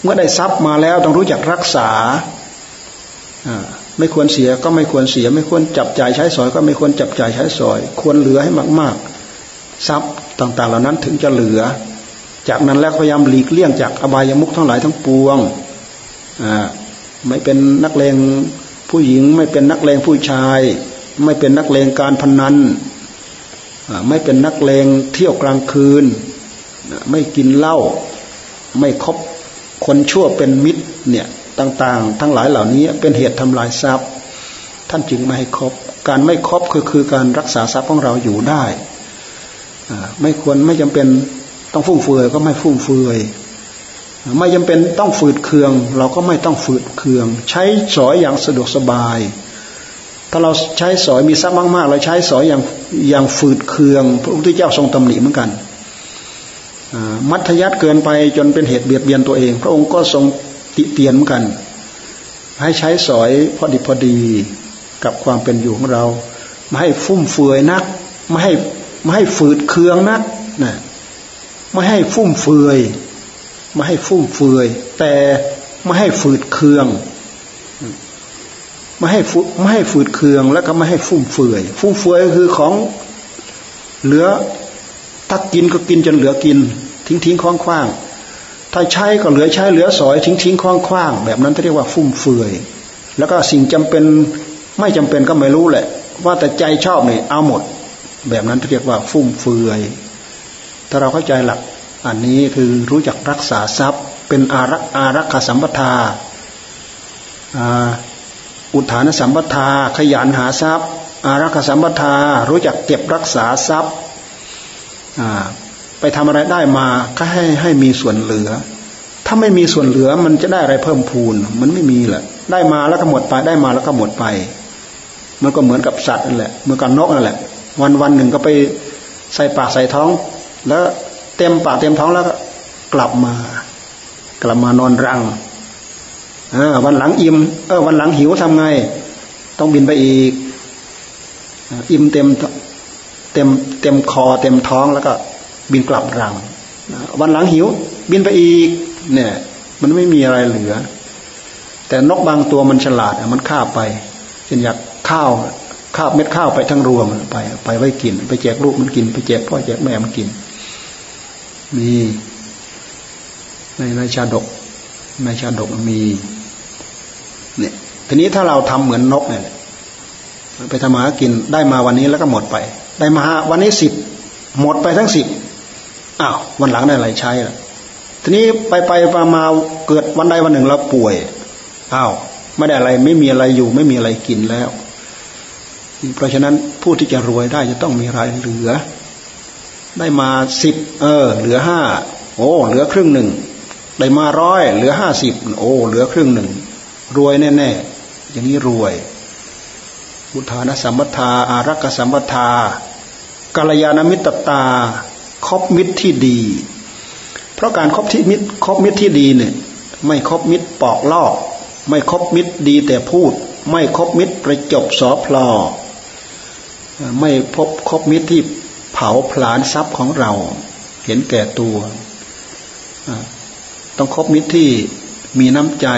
Speaker 1: เมื่อได้ทรัพย์มาแล้วต้องรู้จักรักษา ไม่ควรเสียก็ไม่ควรเสีย ไม่ควรจับจ่ายใช้สอย ก็ไม่ควรจับจ่ายใช้สอย ควรเหลือให้มาก ๆ ทรัพย์ต่าง ๆ เหล่านั้นถึงจะเหลือ จากนั้นแล้วพยายามหลีกเลี่ยงจากอบายามุขทั้งหลายทั้งปวง ไม่เป็นนักเลงผู้หญิง ไม่เป็นนักเลงผู้ชาย ไม่เป็นนักเลงการพนันไม่เป็นนักเลงเที่ยวกลางคืน ไม่กินเหล้าไม่คบคนชั่วเป็นมิตรเนี่ยต่างๆ ทั้งหลายเหล่านี้เป็นเหตุทำลายทรัพย์ ท่านจึงไม่ให้คบการไม่คบคือคือการรักษาทรัพย์ของเราอยู่ได้ไม่ควรไม่จำเป็นต้องฟุ่มเฟือยก็ไม่ฟุ่มเฟือย ไม่จำเป็นต้องฝืดเคือง เราก็ไม่ต้องฝืดเคือง ใช้สอยอย่างสะดวกสบาย ถ้าเราใช้สอยมีทรัพย์มากๆเราใช้สอยอย่างอย่างฝืดเคือง พระพุทธเจ้าทรงตำหนิเหมือนกันมัธยัติเกินไปจนเป็นเหตุเบียดเบียนตัวเอง พระองค์ก็ทรงติเตียนเหมือนกัน ให้ใช้สอยพอดีพอดีกับความเป็นอยู่ของเราไม่ให้ฟุ่มเฟือยนัก ไม่ให้ไม่ให้ฝืดเคืองนักนะไม่ให้ฟุ่มเฟือย ไม่ให้ฟุ่มเฟือย แต่ไม่ให้ฝืดเคืองไม่ให้ฟุไม่ให้ฝืดเคือง แล้วก็ไม่ให้ฟุ่มเฟือย ฟุ่มเฟือยคือของเหลือถ้ากินก็กินจนเหลือกิน ทิ้งทิ้งคว้างคว้างถ้าใช้ก็เหลือใช้เหลือสอย ทิ้งทิ้งคว้างคว้างแบบนั้นเรียกว่าฟุ่มเฟือย แล้วก็สิ่งจำเป็นไม่จำเป็นก็ไม่รู้แหละ ว่าแต่ใจชอบเนี่ยเอาหมด แบบนั้นเรียกว่าฟุ่มเฟือย ถ้าเราเข้าใจหลัก อันนี้คือรู้จักรักษาทรัพย์ เป็นอารักอารักขสัมปทาอุทานสัมปทา ขยันหาทรัพย์ อารักขสัมปทา รู้จักเก็บรักษาทรัพย์ไปทำอะไรได้มาก็ให้ให้มีส่วนเหลือ ถ้าไม่มีส่วนเหลือมันจะได้อะไรเพิ่มพูน มันไม่มีแหละ ได้มาแล้วก็หมดไป ได้มาแล้วก็หมดไป มันก็เหมือนกับสัตว์นั่นแหละ เหมือนกับนกนั่นแหละ วันวันหนึ่งก็ไปใส่ปากใส่ท้อง แล้ว เต็มปากเต็มท้องแล้วก็กลับมา กลับมานอนรังอวันหลังอิ่มเออวันหลังหิวทำไง ต้องบินไปอีก อิ่มเต็มเต็มเต็มคอเต็มท้องแล้วก็บินกลับรัง วันหลังหิว บินไปอีก เนี่ย มันไม่มีอะไรเหลือ แต่นกบางตัวมันฉลาดมันข้าไปเช่นอยากข้าวข้าวเม็ดข้าวไปทั้งรวงไป ไปไว้กิน ไปแจกลูกมันกิน ไปแจกพ่อแจกแม่มันกิน มีในในชาดกในชาดกมี เนี่ย ทีนี้ถ้าเราทำเหมือนนกเนี่ยไปทำมาหากินได้มาวันนี้แล้วก็หมดไป ได้มาวันนี้สิบหมดไปทั้งสิบอ้าววันหลังได้อะไรใช้ล่ะ ทีนี้ไปไปมามาเกิดวันใดวันหนึ่งเราป่วยอ้าวไม่ได้อะไรไม่มีอะไรอยู่ ไม่มีอะไรกินแล้ว เพราะฉะนั้นผู้ที่จะรวยได้จะต้องมีรายเหลือ ได้มาสิบเออ เหลือห้าโอ้เหลือครึ่งหนึ่งได้มาร้อยเหลือห้าสิบโอ้เหลือครึ่งหนึ่งรวยแน่ๆอย่างนี้รวยบุทานสัมปทา อารักษสัมปทา กาลยานมิตรตาคบมิตรที่ดี เพราะการคบที่มิตรคบมิตรที่ดีเนี่ย ไม่คบมิตรปอกลอก ไม่คบมิตรดีแต่พูด ไม่คบมิตรประจบสอพลอไม่พบคบมิตรที่ เผาผลาญทรัพย์ของเรา เห็นแก่ตัว ต้องคบมิตรที่มีน้ำใจ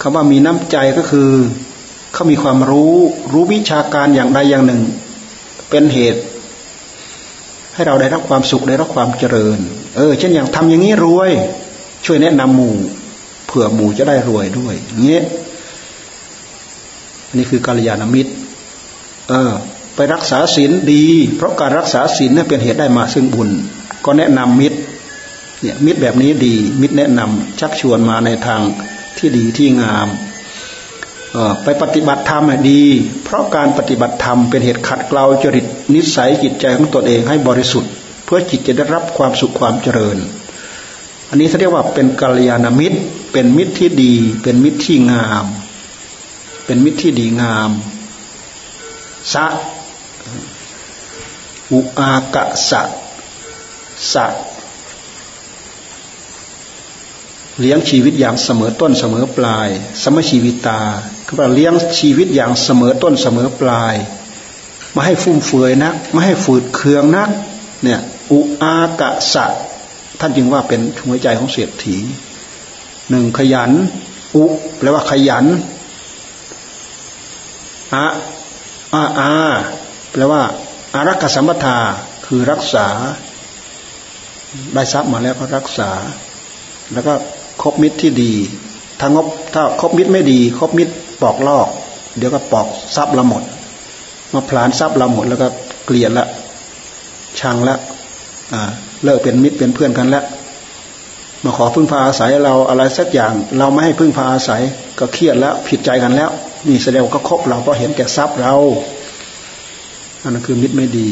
Speaker 1: คำว่ามีน้ำใจก็คือเขามีความรู้รู้วิชาการอย่างใดอย่างหนึ่ง เป็นเหตุ ให้เราได้รับความสุขได้รับความเจริญ เออ เช่นอย่างทำอย่างนี้รวย ช่วยแนะนำหมู่เผื่อหมู่จะได้รวยด้วยเงี้ยนี่คือกัลยาณมิตร เออ ไปรักษาศีลดี เพราะการรักษาศีลนี่นเป็นเหตุได้มาซึ่งบุญ ก็แนะนำมิตรเนี่ยมิตรแบบนี้ดี มิตรแนะนำชักชวนมาในทางที่ดีที่งามไปปฏิบัติธรรมดี เพราะการปฏิบัติธรรมเป็นเหตุขัดเกลาจริตนิสัยจิตใจของตนเองให้บริสุทธิ์ เพื่อจิตจะได้รับความสุขความเจริญ อันนี้เขาเรียกว่าเป็นกัลยาณมิตร เป็นมิตรที่ดี เป็นมิตรที่งาม เป็นมิตรที่ดีงามสะ อุอากะสะสะเลี้ยงชีวิตอย่างเสมอต้นเสมอปลาย สมชีวิตาคือว่าเลี้ยงชีวิตอย่างเสมอต้นเสมอปลายไม่ให้ฟุ่มเฟือยนักไม่ให้ฝืดเคืองนักเนี่ยอุอากะสะท่านจึงว่าเป็นหัวใจของเศรษฐีหนึ่งขยัน อุแปลว่าขยันอะอาอาแปลว่า อารักษสมปทาคือรักษา ได้ทรัพย์มาแล้วก็รักษา แล้วก็คบมิตรที่ดีถ้างบถ้าคบมิตรไม่ดี คบมิตรปอกลอก เดี๋ยวก็ปอกทรัพย์ละหมด มาพลานทรัพย์ละหมด แล้วก็เกลียดละชังละอ่าเลิกเป็นมิตรเป็นเพื่อนกันแล้วมาขอพึ่งพาอาศัยเราอะไรสักอย่าง เราไม่ให้พึ่งพาอาศัยก็เครียดแล้วผิดใจกันแล้ว นี่แสดงว่าก็คบเราก็เห็นแก่ทรัพย์เรา นนั้นคือมิตรไม่ดี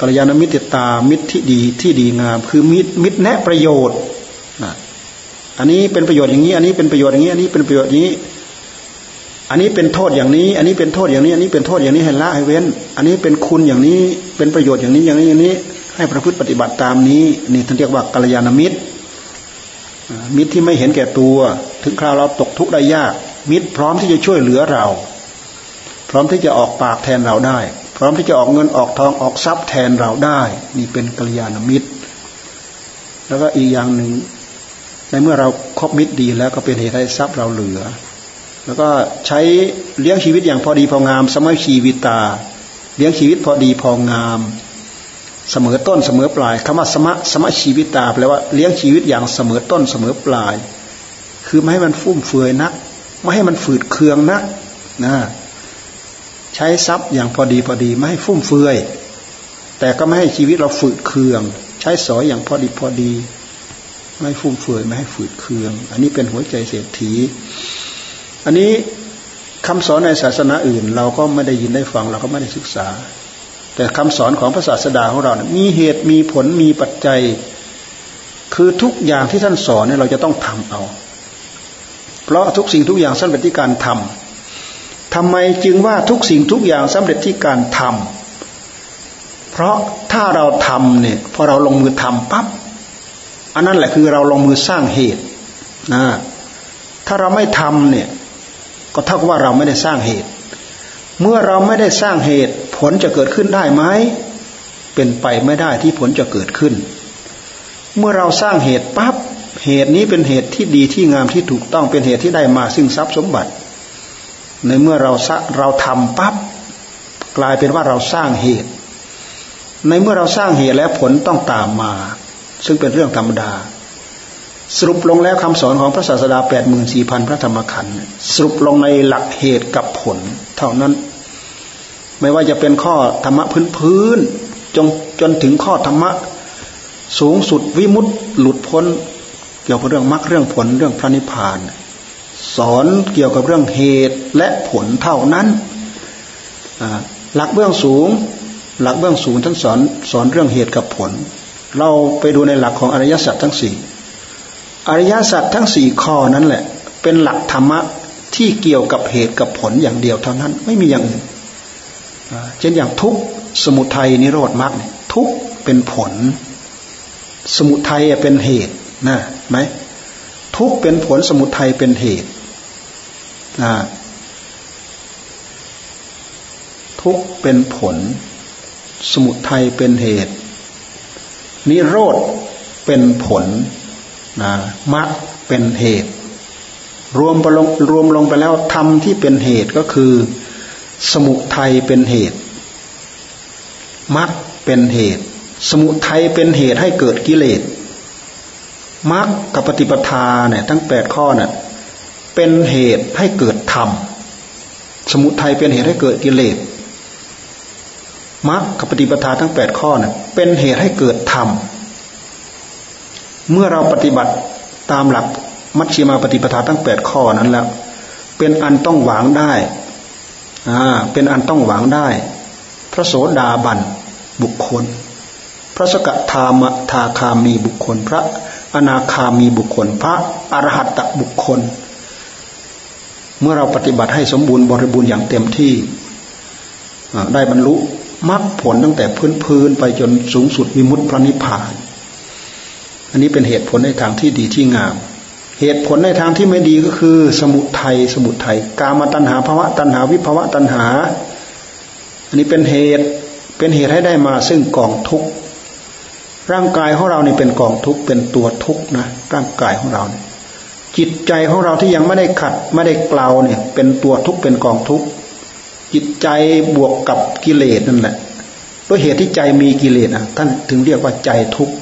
Speaker 1: กัลยาณมิตรตามิตรที่ดีที่ดีงาม คือมิตรมิตรแนะประโยชน์นะอันนี้เป็นประโยชน์อย่างนี้ อันนี้เป็นประโยชน์อย่างนี้ อันนี้เป็นประโยชน์อย่างนี้ อันนี้เป็นโทษอย่างนี้ อันนี้เป็นโทษอย่างนี้ อันนี้เป็นโทษอย่างนี้ให้ละให้เว้น อันนี้เป็นคุณอย่างนี้เป็นประโยชน์อย่างนี้อย่างนี้อย่างนี้ ให้ประพฤติปฏิบัติตามนี้ นี่ท่านเรียกว่ากัลยาณมิตร มิตรที่ไม่เห็นแก่ตัว ถึงคราวเราตกทุกข์ได้ยาก มิตรพร้อมที่จะช่วยเหลือเรา พร้อมที่จะออกปากแทนเราได้ พร้อมที่จะออกเงินออกทองออกทรัพย์แทนเราได้ นี่เป็นกัลยาณมิตร แล้วก็อีกอย่างหนึ่งในเมื่อเราครบมิตรดีแล้วก็เป็นเหตุให้ทรัพย์เราเหลือ แล้วก็ใช้เลี้ยงชีวิตอย่างพอดีพองาม สมัยชีวิตตาเลี้ยงชีวิตพอดีพองาม เสมอต้นเสมอปลายคำว่าสมะสมะชีวิตตาแปลว่าเลี้ยงชีวิตอย่างเสมอต้นเสมอปลาย คือไม่ให้มันฟุ่มเฟือยนัก ไม่ให้มันฝืดเคืองนักนะ ใช้ทรัพย์อย่างพอดีพอดีไม่ให้ฟุ่มเฟือย แต่ก็ไม่ให้ชีวิตเราฝืดเคือง ใช้สอยอย่างพอดีพอดี ไม่ฟุ่มเฟือยไม่ให้ฝืดเคือง อันนี้เป็นหัวใจเศรษฐี อันนี้คำสอนในศาสนาอื่น เราก็ไม่ได้ยินได้ฟังเราก็ไม่ได้ศึกษา แต่คำสอนของพระศาสดาของเรานะมีเหตุมีผลมีปัจจัย คือทุกอย่างที่ท่านสอนเนี่ยเราจะต้องทำเอา เพราะทุกสิ่งทุกอย่างสำเร็จที่การทำ ทำไมจึงว่าทุกสิ่งทุกอย่างสำเร็จที่การทำเพราะถ้าเราทำเนี่ยพอเราลงมือทำปั๊บอันนั้นแหละคือเราลงมือสร้างเหตุนะถ้าเราไม่ทำเนี่ยก็เท่ากับว่าเราไม่ได้สร้างเหตุ เมื่อเราไม่ได้สร้างเหตุ ผลจะเกิดขึ้นได้ไหมเป็นไปไม่ได้ที่ผลจะเกิดขึ้น เมื่อเราสร้างเหตุปั๊บเหตุนี้เป็นเหตุที่ดีที่งามที่ถูกต้องเป็นเหตุที่ได้มาซึ่งทรัพย์สมบัติ ในเมื่อเราเราทำปั๊บกลายเป็นว่าเราสร้างเหตุ ในเมื่อเราสร้างเหตุแล้วผลต้องตามมา ซึ่งเป็นเรื่องธรรมดา สรุปลงแล้วคำสอนของพระศาสดาแปดหมื่นสี่พันพระธรรมขันธ์สรุปลงในหลักเหตุกับผล เท่านั้น ไม่ว่าจะเป็นข้อธรรมะพื้นพื้นจนจนถึงข้อธรรมะสูงสุดวิมุตติหลุดพ้น เกี่ยวกับเรื่องมรรคเรื่องผลเรื่องพระนิพพาน สอนเกี่ยวกับเรื่องเหตุและผลเท่านั้น หลักเบื้องสูง หลักเบื้องสูงท่านสอนสอนเรื่องเหตุกับผล เราไปดูในหลักของอริยสัจทั้งสี่อริยสัจทั้งสี่ข้อนั้นแหละ เป็นหลักธรรมะที่เกี่ยวกับเหตุกับผลอย่างเดียวเท่านั้น ไม่มีอย่างอื่นเช่นอย่างทุกสมุทัยนิโรธมรรคทุกเป็นผล สมุทัยเป็นเหตุนะไหม ทุกเป็นผลสมุทัยเป็นเหตุทุกเป็นผล สมุทัยเป็นเหตุ นิโรธเป็นผลนะมรรคเป็นเหตุ รวมไปลงรวมลงไปแล้วธรรมที่เป็นเหตุก็คือ สมุทัยเป็นเหตุมรรคเป็นเหตุ สมุทัยเป็นเหตุให้เกิดกิเลส มรรคกับปฏิปทาเนี่ยทั้งแปดข้อเนี่ยเป็นเหตุให้เกิดธรรม สมุทัยเป็นเหตุให้เกิดกิเลสมรรคกับปฏิปทาทั้งแปดข้อเนี่ยเป็นเหตุให้เกิดธรรม เมื่อเราปฏิบัติตามหลักมัชฌิมาปฏิปทาทั้งแปดข้อนั้นแล้ว เป็นอันต้องหวังได้อ่าเป็นอันต้องหวังได้ พระโสดาบันบุคคล พระสกทามทาคามีบุคคลพระ อนาคามีบุคคล พระอรหัตตบุคคล เมื่อเราปฏิบัติให้สมบูรณ์บริบูรณ์อย่างเต็มที่ได้บรรลุมรรคผลตั้งแต่พื้นพื้นไปจนสูงสุดวิมุตติพระนิพพาน อันนี้เป็นเหตุผลในทางที่ดีที่งาม เหตุผลในทางที่ไม่ดีก็คือ สมุทัยสมุทัยกามตัณหาภาวะตัณหาวิภาวะตัณหา อันนี้เป็นเหตุเป็นเหตุให้ได้มาซึ่งกองทุกข์ ร่างกายของเราเนี่เป็นกองทุกข์เป็นตัวทุกข์นะร่างกายของเราเนี่ยจิตใจของเราที่ยังไม่ได้ขัดไม่ได้เกลาเนี่ย เป็นตัวทุกข์เป็นกองทุกข์จิตใจบวกกับกิเลสนั่นแหละด้วยเหตุที่ใจมีกิเลสอะท่านถึงเรียกว่าใจทุกข์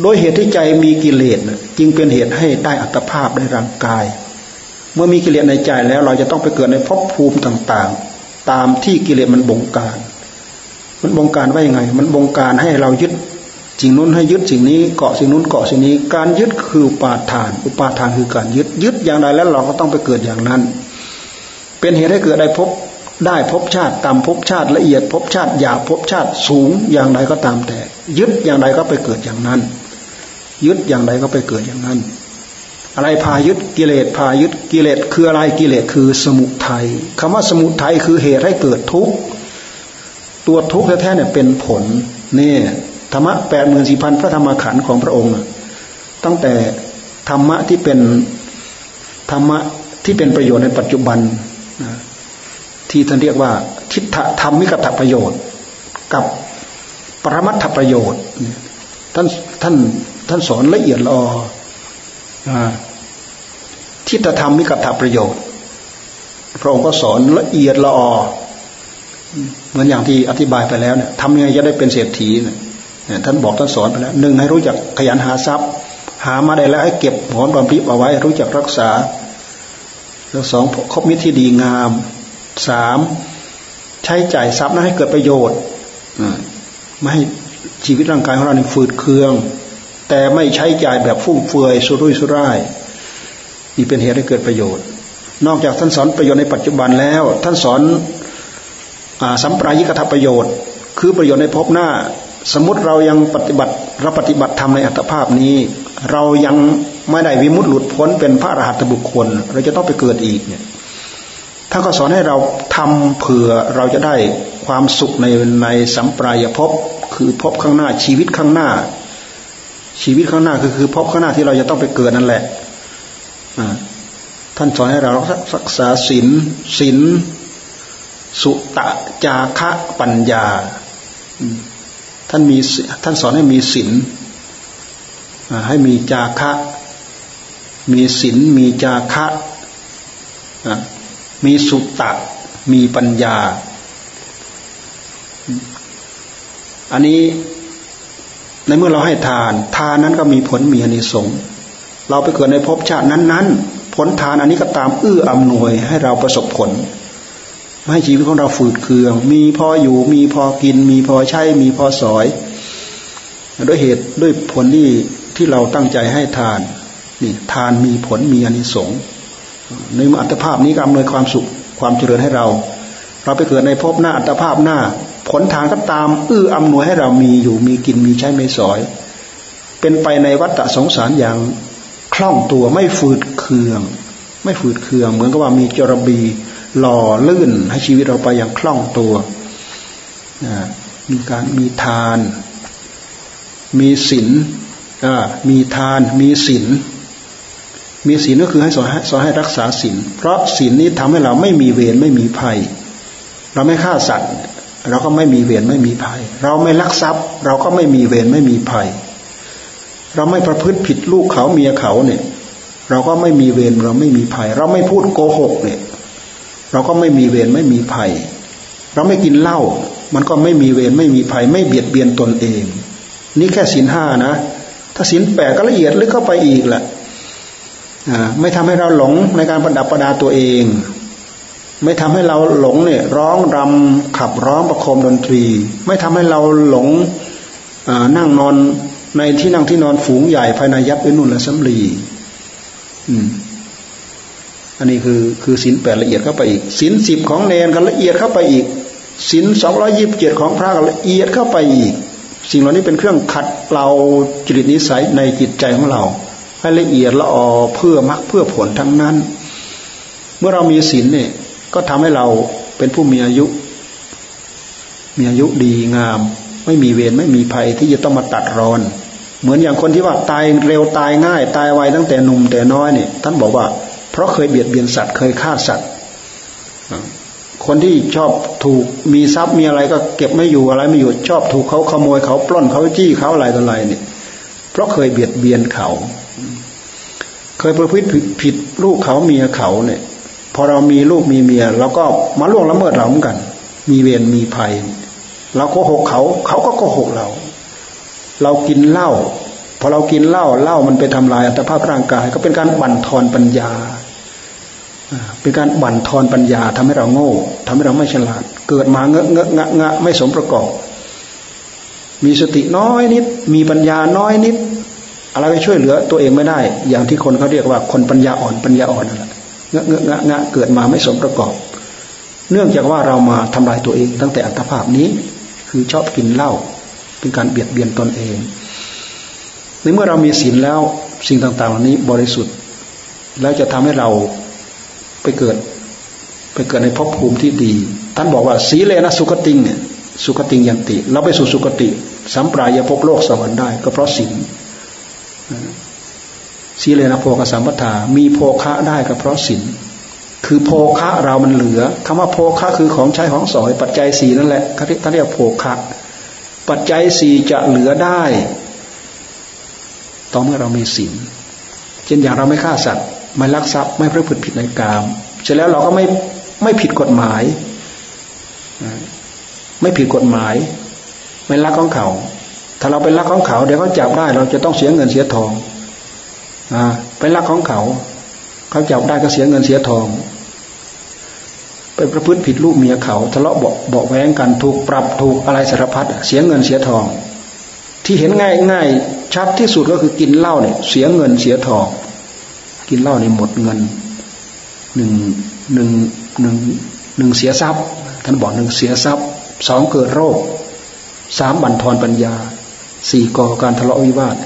Speaker 1: โดยเหตุที่ใจมีกิเลสจึงเป็นเหตุให้ได้อัตภาพในร่างกาย เมื่อมีกิเลสในใจแล้ว เราจะต้องไปเกิดในภพภูมิต่างๆ ตามที่กิเลสมันบงการ มันบงการว่ายังไง มันบงการให้เรายึด สิ่งนู้นให้ยึดสิ่งนี้เกาะสิ่งนู้นเกาะสิ่งนี้ การยึดคืออุปาทาน อุปาทานคือการยึดยึดอย่างใดแล้วเราก็ต้องไปเกิดอย่างนั้น เป็นเหตุให้เกิดได้พบได้พบชาติตามพบชาติละเอียดพบชาติหยาบพบชาติสูงอย่างไรก็ตามแต่ ยึดอย่างใดก็ไปเกิดอย่างนั้น ยึดอย่างใดก็ไปเกิดอย่างนั้น อะไรพายึดกิเลสพายึดกิเลสคืออะไรกิเลสคือสมุทัยคำว่าสมุทัยคือเหตุให้เกิดทุกข์ตัวทุกข์แท้ๆเนี่ยเป็นผลนี่ ธรรมะแปดหมื่นสี่พันพระธรรมขันธ์ของพระองค์ ตั้งแต่ธรรมะที่เป็นธรรมะที่เป็นประโยชน์ในปัจจุบันที่ท่านเรียกว่าทิฏฐธรรมิกตประโยชน์ กับปรมัตถประโยชน์ท่านท่านท่านสอนละเอียดละออทิฏฐธรรมิกตถประโยชน์ พระองค์ก็สอนละเอียดละออเหมือนอย่างที่อธิบายไปแล้วเนี่ยทำยังไงจะได้เป็นเศรษฐีเนี่ย ท่านบอกท่านสอนไปแล้วหนึ่งให้รู้จักขยันหาทรัพย์ หามาได้แล้วให้เก็บหอมรอมริบเอาไว้ รู้จักรักษาแล้วสองคบมิตรที่ดีงามสามใช้จ่ายทรัพย์นั้นให้เกิดประโยชน์ไม่ให้ชีวิตร่างกายของเราเนี่ฝืดเคือง แต่ไม่ใช้จ่ายแบบฟุ่มเฟือยสุรุ่ยสุร่ายนี่เป็นเหตุให้เกิดประโยชน์ นอกจากท่านสอนประโยชน์ในปัจจุบันแล้ว ท่านสอนอสัมปรายิกถประโยชน์ คือประโยชน์ในภพหน้า สมมติเรายังปฏิบัติเราปฏิบัติธรรมในอัตภาพนี้ เรายังไม่ได้วิมุตติหลุดพ้นเป็นพระอรหันตบุคคล เราจะต้องไปเกิดอีกเนี่ยท่านก็สอนให้เราทำเผื่อเราจะได้ความสุขในในสัมปรายภพคือภพข้างหน้าชีวิตข้างหน้า ชีวิตข้างหน้าคือคือภพข้างหน้าที่เราจะต้องไปเกิดนั่นแหละท่านสอนให้เรารักษาศีลศีลสุตะจาคะปัญญา ท่านมีท่านสอนให้มีศีลให้มีจาคะ มีศีลมีจาคะมีสุตตะ มีปัญญา อันนี้ในเมื่อเราให้ทาน ทานนั้นก็มีผลมีอานิสงส์เราไปเกิดในภพชาตินั้น ๆ ผลทานอันนี้ก็ตามเอื้ออำนวยให้เราประสบผล ไม่ให้ชีวิตของเราฝืดเคือง มีพออยู่ มีพอกิน มีพอใช้ มีพอสอย ด้วยเหตุด้วยผลที่ที่เราตั้งใจให้ทานนี่ทานมีผลมีอนิสงส์ในอัตภาพนี้ก็อำนวยความสุขความเจริญให้เรา เราไปเกิดในภพหน้าอัตภาพหน้า ผลทานก็ตามเอื้ออำนวยให้เรามีอยู่มีกินมีใช้ไม่สอย เป็นไปในวัฏสงสารอย่างคล่องตัวไม่ฝืดเคือง ไม่ฝืดเคือง เหมือนกับว่ามีจระบี หล่อลื่นให้ชีวิตเราไปอย่างคล่องตัวมีการมีทาน มีศีลมีทาน มีศีลมีศีลก็คือให้สอนให้สอนให้รักษาศีลเพราะศีลนี้ทำให้เราไม่มีเวรไม่มีภัย เราไม่ฆ่าสัตว์ เราก็ไม่มีเวรไม่มีภัย เราไม่ลักทรัพย์ เราก็ไม่มีเวรไม่มีภัย เราไม่ประพฤติผิดลูกเขาเมียเขาเนี่ย เราก็ไม่มีเวรเราไม่มีภัย เราไม่พูดโกหกเนี่ย เราก็ไม่มีเวรไม่มีภัย เราไม่กินเหล้ามันก็ไม่มีเวรไม่มีภัย ไม่เบียดเบียนตนเอง นี่แค่ศีลห้านะ ถ้าศีลแปดก็ละเอียดลึกเข้าไปอีกแหละไม่ทำให้เราหลงในการประดับประดาตัวเอง ไม่ทำให้เราหลงเนี่ยร้องรำขับร้องประโคมดนตรี ไม่ทำให้เราหลงนั่งนอนในที่นั่งที่นอนฝูงใหญ่ภายในยับเป็นนุ่นและสำลี อันนี้คือคือสินแปดละเอียดเข้าไปอีกสินสิบของเนนก็ละเอียดเข้าไปอีกสินสองร้อยิบเจ็ดของพระก็ละเอียดเข้าไปอีก สิ่งเหล่านี้เป็นเครื่องขัดเกลาจิตนิสัยในจิตใจของเรา ให้ละเอียดละออเพื่อมรรคเพื่อผลทั้งนั้น เมื่อเรามีศีลเนี่ยก็ทำให้เราเป็นผู้มีอายุ มีอายุดีงาม ไม่มีเวรไม่มีภัยที่จะต้องมาตัดรอน เหมือนอย่างคนที่ว่าตายเร็วตายง่าย ตายไวตั้งแต่หนุ่มแต่น้อยเนี่ยท่านบอกว่า เพราะเคยเบียดเบียนสัตว์ เคยฆ่าสัตว์ คนที่ชอบถูกมีทรัพย์มีอะไรก็เก็บไม่อยู่อะไรไม่อยู่ชอบถูกเขาขโมยเขาปล้นเขาจี้เขาอะไรต่ออะไรเนี่ย เพราะเคยเบียดเบียนเขา เคยประพฤติผิดลูกเขาเมียเขาเนี่ย พอเรามีลูกมีเมียเราก็มาล่วงละเมิดเราเหมือนกัน มีเวรมีภัยเราโกหกเขา เขาก็โกหกเรา เรากินเหล้า พอเรากินเหล้าเหล้ามันไปทำลายอัตภาพร่างกาย ก็เป็นการบั่นทอนปัญญาเป็นการบั่นทอนปัญญาทำให้เราโง่ทำให้เราไม่ฉลาด เกิดมาเงอะเงอะงะงะไม่สมประกอบ มีสติน้อยนิด มีปัญญาน้อยนิด อะไรไปช่วยเหลือตัวเองไม่ได้ อย่างที่คนเขาเรียกว่าคนปัญญาอ่อนปัญญาอ่อนนั่นแหละเงอะเงะงะเกิดมาไม่สมประกอบ เนื่องจากว่าเรามาทำลายตัวเองตั้งแต่อัตภาพนี้ คือชอบกินเหล้าเป็นการเบียดเบียนตนเอง ในเมื่อเรามีศีลแล้วสิ่งต่างๆเหล่านี้บริสุทธิ์ แล้วจะทำให้เราไปเกิด ไปเกิดในภพภูมิที่ดี ท่านบอกว่าสีเลนะสุขติงเนี่ยสุขติงยันติ เราไปสู่สุขติ สัมปรายภพโลกสวรรค์ได้ ก็เพราะศีลสีเลนะโพกสัมปทา มีโภคะได้ก็เพราะศีลคือโภคะเรามันเหลือคำว่าโภคะคือของใช้ของสอย ปัจจัยสีนั่นแหละเขาเรียกโภคะ ปัจจัยสีจะเหลือได้ ต่อเมื่อเรามีศีลเช่นอย่างเราไม่ฆ่าสัตว์ ไม่ลักทรัพย์ไม่ประพฤติผิดในกามเสร็จแล้วเราก็ไม่ไม่ผิดกฎหมาย ไม่ผิดกฎหมาย ไม่ลักของเขา ถ้าเราไปลักของเขาเดี๋ยวเขาจับได้ เราจะต้องเสียเงินเสียทองอไปลักของเขา เขาจับได้ก็เสียเงินเสียทองไปประพฤติผิดลูกเมียเขาทะเลาะเบาเบาแวงกันถูกปรับถูกอะไรสารพัดเสียเงินเสียทอง ที่เห็นง่ายง่าย ชัดที่สุดก็คือกินเหล้าเนี่ยเสียเงินเสียทอง กินเหล้าเนี่ยหมดเงินหนึ่งหนึ่งหนึ่งหนึ่งเสียทรัพย์ ท่านบอกหนึ่งเสียทรัพย์สองเกิดโรคสามบั่นทอนปัญญาสี่ก่อการทะเลาะวิวาท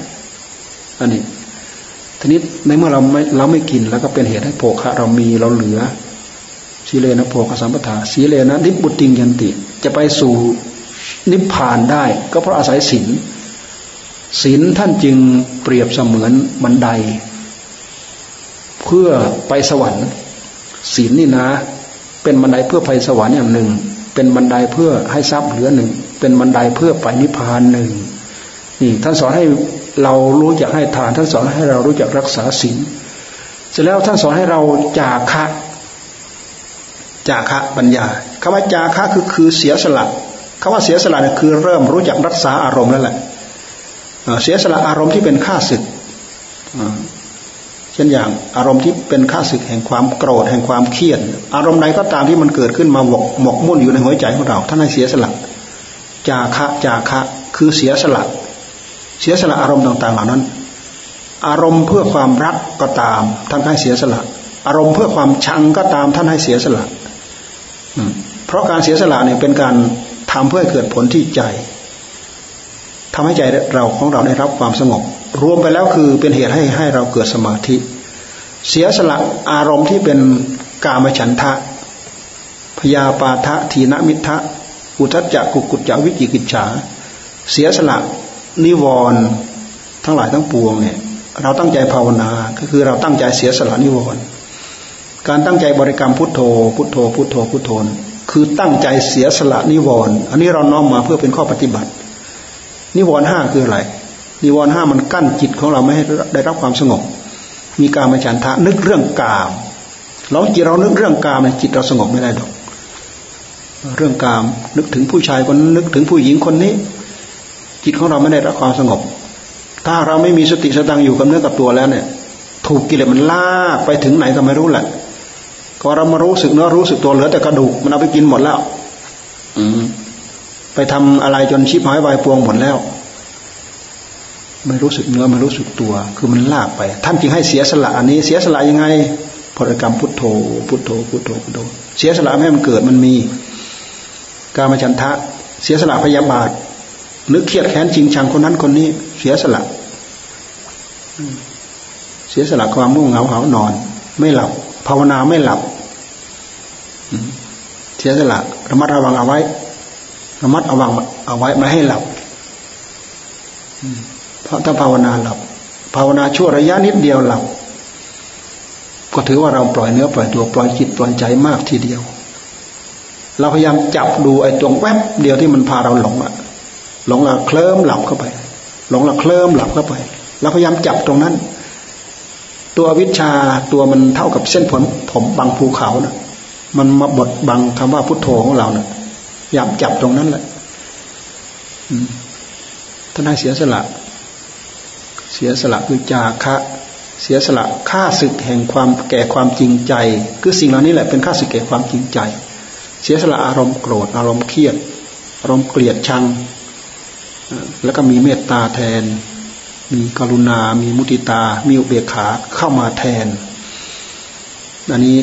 Speaker 1: อันนี้ทีนี้ในเมื่อเราไม่เราไม่กินแล้วก็เป็นเหตุให้โภคะเรามีเราเหลือสีเลนะโภคสัมปทาสีเลนะนิบุติงยันติ จะไปสู่นิพพานได้ ก็เพราะอาศัยศีล ศีลท่านจึงเปรียบเสมือนบันได เพื่อไปสวรรค์ศีลนี่นะ เป็นบันไดเพื่อไปสวรรค์อย่างหนึ่ง เป็นบันไดเพื่อให้ทรัพย์เหลือหนึ่ง เป็นบันไดเพื่อไปนิพพานหนึ่งนี่ท่านสอนให้เรารู้จักให้ทาน ท่านสอนให้เรารู้จักรักษาศีลเสร็จแล้วท่านสอนให้เราจาคะจาคะปัญญาคำว่าจาคะคือคือเสียสละคำว่าเสียสละเนี่ยคือเริ่มรู้จักรักษาอารมณ์แล้วแหละ เสียสละอารมณ์ที่เป็นข้าศึกเช่นอย่างอารมณ์ที่เป็นข้าศึกแห่งความโกรธแห่งความเครียดอารมณ์ใดก็ตามที่มันเกิดขึ้นมาหมกหมกมุ่นอยู่ในหัวใจของเราท่านให้เสียสละจาคะจาคะคือเสียสละ เสียสละอารมณ์ต่าง ๆ เหล่านั้น อารมณ์เพื่อความรักก็ตาม ท่านให้เสียสละ อารมณ์เพื่อความชังก็ตาม ท่านให้เสียสละเพราะการเสียสละเนี่ยเป็นการทำเพื่อเกิดผลที่ใจ ทำให้ใจเราของเราได้รับความสงบ รวมไปแล้วคือเป็นเหตุให้ให้เราเกิดสมาธิ เสียสละอารมณ์ที่เป็นกามฉันทะพยาปาทะทีนมิทะอุทจจะกุกุจจะวิจิกิจฉาเสียสละนิวรณ์ทั้งหลายทั้งปวงเนี่ยเราตั้งใจภาวนาก็คือเราตั้งใจเสียสละนิวรณ์การตั้งใจบริกรรมพุทโธ พุทโธ พุทโธพุทโธคือตั้งใจเสียสละนิวรณ์อันนี้เราน้อมมาเพื่อเป็นข้อปฏิบัติ นิวรณ์ห้าคืออะไร นิวรณ์ห้ามันกั้นจิตของเราไม่ให้ได้รับความสงบ มีการมาฉันทะนึกเรื่องกามเราจิตเรานึกเรื่องกามในจิตเราสงบไม่ได้ดอก เรื่องกามนึกถึงผู้ชายคนนึกถึงผู้หญิงคนนี้ จิตของเราไม่ได้รับความสงบ ถ้าเราไม่มีสติสตังอยู่กับเนื้อกับตัวแล้วเนี่ย ถูกกิเลสมันลากไปถึงไหนก็ไม่รู้แหละก็เรามารู้สึกเนื้อรู้สึกตัวเหลือแต่กระดูกมันเอาไปกินหมดแล้ว อืม ไปทำอะไรจนชิบหายวายปวงหมดแล้ว ไม่รู้สึกเนื้อไม่รู้สึกตัว คือมันลากไป ท่านจึงให้เสียสละอันนี้เสียสละยังไงพฤติกรรมพุทโธพุทโธพุทโธพุทโธเสียสละให้มันเกิดมันมีการมาฉันทะ เสียสละพยาบาทนึกเครียดแค้นจริงชังคนนั้นคนนี้ เสียสละ เสียสละความมุ่งเหงาเหานอน ไม่หลับ ภาวนาไม่หลับ เสียสละระมัดระวังเอาไว้ ระมัดระวังเอาไว้ไม่ให้หลับเพราะถ้าภาวนาหลับ ภาวนาชั่วระยะนิดเดียวหลับ ก็ถือว่าเราปล่อยเนื้อปล่อยตัวปล่อยจิตปล่อยใจมากทีเดียว เราพยายามจับดูไอ้ตรงแวบเดียวที่มันพาเราหลงอะหลงละเคลิ้มหลับเข้าไป หลงละเคลิ้มหลับเข้าไปเราพยายามจับตรงนั้น ตัววิชาตัวมันเท่ากับเส้นผมผมบางภูเขานะมันมาบดบังคำว่าพุทโธของเราเนะ่ ยยามจับตรงนั้นแหละท่านให้เสียสละ เสียสละคือจาคะ เสียสละค่าศึกแห่งความแก่ความจริงใจ คือสิ่งเหล่านี้แหละเป็นค่าศึกแก่ความจริงใจ เสียสละอารมณ์โกรธ อารมณ์เครียด อารมณ์เกลียดชัง แล้วก็มีเมตตาแทน มีกรุณา มีมุติตา มีอุเบกขาเข้ามาแทน อันนี้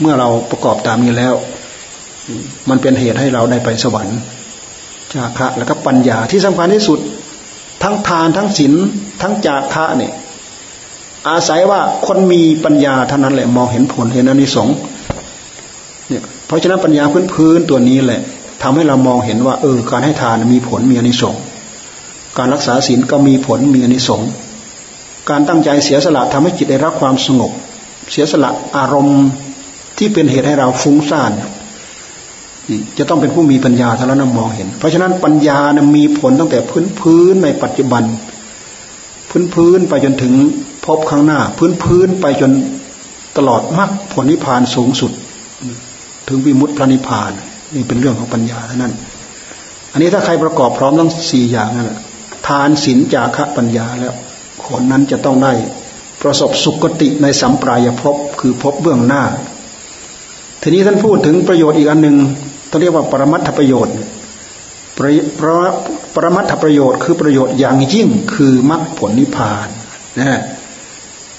Speaker 1: เมื่อเราประกอบตามนี้แล้ว มันเป็นเหตุให้เราได้ไปสวรรค์จาคะแล้วก็ปัญญาที่สำคัญที่สุด ทั้งทานทั้งศีลทั้งจาคะเนี่ยอาศัยว่าคนมีปัญญาเท่านั้นแหละมองเห็นผลเห็นอนิสงส์เนี่ยเพราะฉะนั้นปัญญาพื้นพื้นตัวนี้แหละทำให้เรามองเห็นว่า เออ การให้ทานมีผลมีอนิสงส์การรักษาศีลก็มีผลมีอนิสงส์การตั้งใจเสียสละทำให้จิตได้รับความสงบ เสียสละอารมณ์ที่เป็นเหตุให้เราฟุ้งซ่าน จะต้องเป็นผู้มีปัญญาเท่านั้นมองเห็น เพราะฉะนั้นปัญญานะมีผลตั้งแต่พื้นพื้นในปัจจุบัน พื้นพื้นไปจนถึงพบข้างหน้า พื้นพื้นไปจนตลอดมรรคผลนิพพานสูงสุด ถึงวิมุตติพระนิพพาน นี่เป็นเรื่องของปัญญาเท่านั้น อันนี้ถ้าใครประกอบพร้อมทั้งสี่อย่างนั่นแหละทานศีลจาคะปัญญาแล้วคนนั้นจะต้องได้ประสบสุคติในสัมปรายภพคือภพเบื้องหน้า ทีนี้ท่านพูดถึงประโยชน์อีกอันหนึ่ง ต้องเรียกว่าปรมัตถประโยชน์เพราะปรมัตถประโยชน์คือประโยชน์อย่างยิ่งคือมรรคผลนิพพานนะ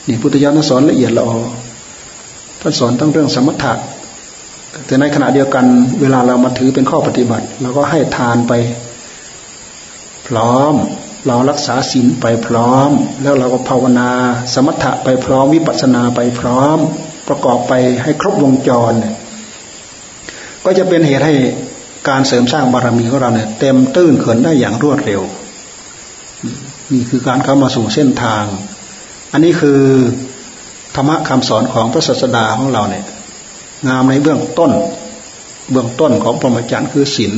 Speaker 1: นี่พุทธเจ้าท่านสอนละเอียดละออท่านสอนทั้งเรื่องสมถะแต่ในขณะเดียวกันเวลาเรามาถือเป็นข้อปฏิบัติเราก็ให้ทานไป พร้อม เรารักษาศีลไปพร้อม แล้วเราก็ภาวนา สมถะไปพร้อมวิปัสสนาไปพร้อม ประกอบไปให้ครบวงจร ก็จะเป็นเหตุให้การเสริมสร้างบารมีของเราเนี่ย เต็มตื้นเขินได้อย่างรวดเร็ว นี่คือการเข้ามาสู่เส้นทาง อันนี้คือธรรมะคำสอนของพระศาสดาของเราเนี่ย งามในเบื้องต้น เบื้องต้นของปรมจันทร์คือศีล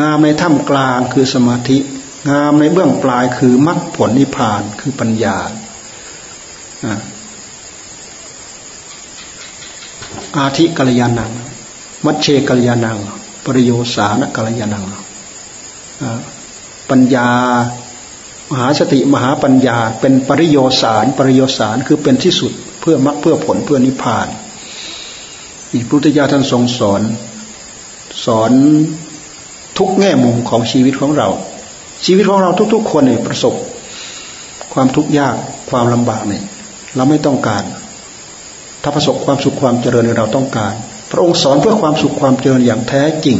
Speaker 1: งามในถ้ำกลางคือสมาธิ งามในเบื้องปลายคือมรรคผลนิพพานคือปัญญาอาทิกัลยาณัง มัชเชกัลยาณังปริโยสานกัลยาณังปัญญามหาสติมหาปัญญา เป็นปริโยสารปริโยสารคือเป็นที่สุดเพื่อมรรคเพื่อผลเพื่อนิพพานนี่พุทธเจ้าท่านทรงสอน สอนทุกแง่มุมของชีวิตของเรา ชีวิตของเราทุก ๆ คนเนี่ยประสบ ความทุกข์ยากความลำบากเนี่ยเราไม่ต้องการ ถ้าประสบความสุขความเจริญเราต้องการ ระองค์สอนเพื่อความสุขความเจริญอย่างแท้จริง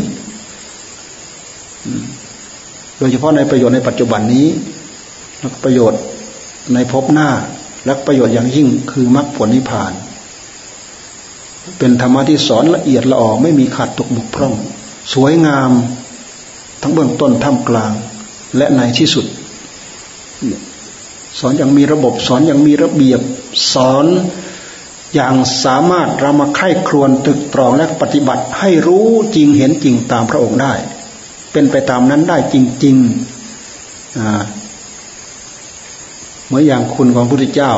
Speaker 1: โดยเฉพาะในประโยชน์ในปัจจุบันนี้และประโยชน์ในภพหน้า และประโยชน์อย่างยิ่งคือมรรคผลนิพพาน เป็นธรรมะที่สอนละเอียดละออไม่มีขาดตกบกพร่อง สวยงาม ทั้งเบื้องต้นท่ามกลาง และในที่สุด สอนอย่างมีระบบ สอนอย่างมีระเบียบ สอน อย่างสามารถเรามาไข้ครวนตึกตรองและปฏิบัติให้รู้จริงเห็นจริงตามพระองค์ได้ เป็นไปตามนั้นได้จริงๆเหมือนอย่างคุณของพระพุทธเจ้า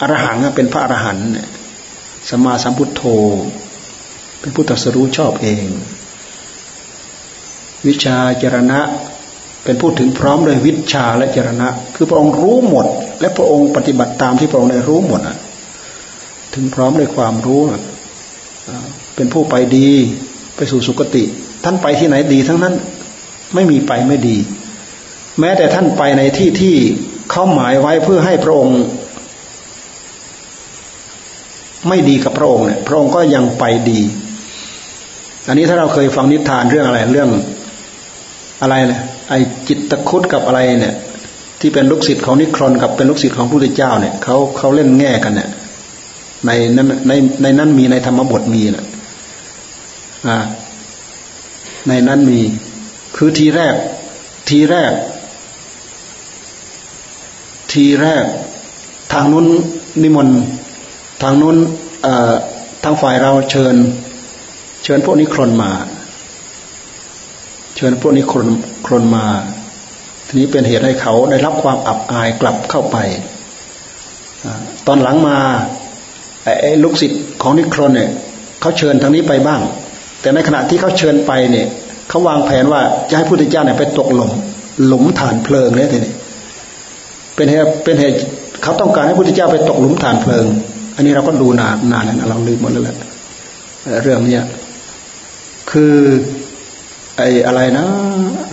Speaker 1: อรหังเป็นพระอรหันต์สมาสัมพุทโธ เป็นผู้ตรัสรู้ชอบเอง วิชาจรณะเป็นผู้ถึงพร้อมด้วยวิชาและจรณะ คือพระองค์รู้หมด และพระองค์ปฏิบัติตามที่พระองค์ได้รู้หมด ถึงพร้อมด้วยความรู้เป็นผู้ไปดีไปสู่สุคติ ท่านไปที่ไหนดีทั้งนั้นไม่มีไปไม่ดี แม้แต่ท่านไปในที่ที่เขาหมายไว้เพื่อให้พระองค์ ไม่ดีกับพระองค์เนี่ยพระองค์ก็ยังไปดี อันนี้ถ้าเราเคยฟังนิทานเรื่องอะไรเรื่องอะไรเนี่ยไอจิตตะคุดกับอะไรเนี่ย ที่เป็นลูกศิษย์ของนิครนกับเป็นลูกศิษย์ของพระพุทธเจ้าเนี่ยเขาเขาเล่นแง่กันเนี่ย ในนั้นในในนั้นมีในธรรมบทมีนะอ่า ในนั้นมี คือทีแรก ทีแรก ทีแรก ทางนู้นนิมนต์ทางนู้นทางฝ่ายเราเชิญ เชิญพวกนี้ครนมา เชิญพวกนี้ครนครนมา ทีนี้เป็นเหตุให้เขาได้รับความอับอายกลับเข้าไปตอนหลังมา ไอ้ลูกศิษย์ของนิครนเนี่ยเขาเชิญทางนี้ไปบ้าง แต่ในขณะที่เขาเชิญไปเนี่ยเขาวางแผนว่าจะให้พุทธเจ้าเนี่ยไปตกหลุมหลุมฐานเพลิงเนี่ยทีนี้เป็นเหตุเป็นเหตุเขาต้องการให้พุทธเจ้าไปตกหลุมฐานเพลิง อันนี้เราก็ดูนานนานแล้วเราลืมหมดแล้วแหละเรื่องเนี้ยคือไอ้อะไรนะ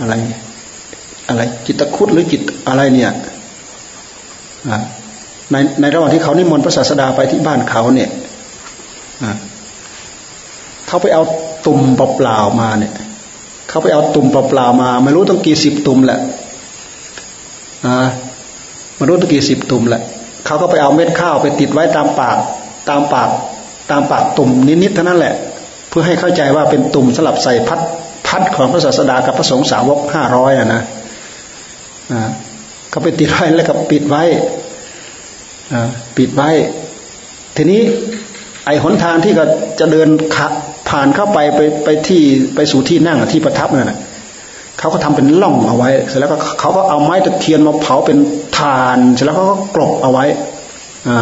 Speaker 1: อะไร อะไรจิตคุดหรือจิตอะไรเนี่ยอะ ในในระหว่างที่เขานิมนต์พระศาสดาไปที่บ้านเขาเนี่ยเขาไปเอาตุ่มเปล่าๆมาเนี่ย เขาไปเอาตุ่มเปล่าๆมา ไม่รู้ต้องกี่สิบตุ่มแหละไมนุษย์ตะกี้สิบตุ่มแหละ เขาก็ไปเอาเม็ดข้าวไปติดไว้ตามปาก ตามปาก ตามปากตุ่มนิดๆเท่านั้นแหละ เพื่อให้เข้าใจว่าเป็นตุ่มสลับใส่พัดพัดของพระศาสดากับพระสงฆ์สาวกห้าร้อยอะนะอ่าเขาไปติดไว้แล้วก็ปิดไว้ ปิดไว้ ทีนี้ไอ้หนทางที่ก็จะเดินผ่านเข้าไปไปไปที่ไปสู่ที่นั่งที่ประทับนั่นแหะเขาก็ทำเป็นล่องเอาไว้ เสร็จแล้วก็เขาก็เอาไม้ตะเคียนมาเผาเป็นฐาน เสร็จแล้วเขาก็กลบเอาไว้ อ่า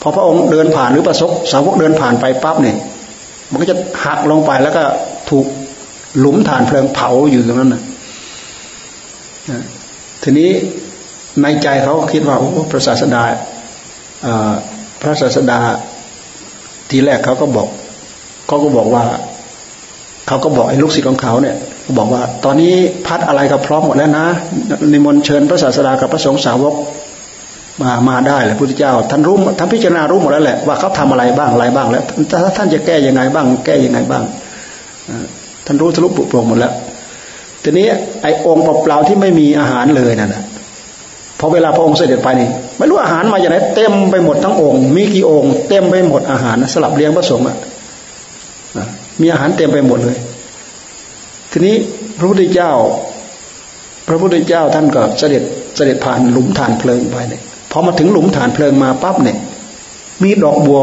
Speaker 1: พอพระองค์เดินผ่านหรือประสบสาวกเดินผ่านไปปั๊บเนี่ย มันก็จะหักลงไปแล้วก็ถูกหลุมฐานเพลิงเผาอยู่ตรงนั้นนะทีนี้ในใจเขาคิดว่าโอ้พระศาสดา พระศาสดาทีแรกเขาก็บอกเขาก็บอกว่าเขาก็บอกไอ้ลูกศิษย์ของเขาเนี่ยบอกว่า ตอนนี้พัดอะไรก็พร้อมหมดแล้วนะนิมนต์เชิญพระศาสดากับพระสงฆ์สาวกมามาได้แหละพุทธเจ้า ท่านรู้ท่านพิจารณารู้หมดแล้วแหละว่าเขาทำอะไรบ้างอะไรบ้างแล้วถ้าท่านจะแก้ยังไงบ้าง แก้ยังไงบ้างท่านรู้ทะลุปุโปร่งหมดแล้วทีนี้ไอ้องค์เปล่าที่ไม่มีอาหารเลยนั่นแหะพอเวลาพระองค์เสด็จไปนี่ ไม่รู้อาหารมาจากไหนเต็มไปหมดทั้งองค์ มีกี่องค์ เต็มไปหมดอาหารสลับเลี้ยงพระสงฆ์อะมีอาหารเต็มไปหมดเลย ทีนี้พระพุทธเจ้า พระพุทธเจ้าท่านก็เสด็จเสด็จผ่านหลุมฐานเพลิงไปเนี่ยพอมาถึงหลุมฐานเพลิงมาปั๊บเนี่ย มีดอกบัว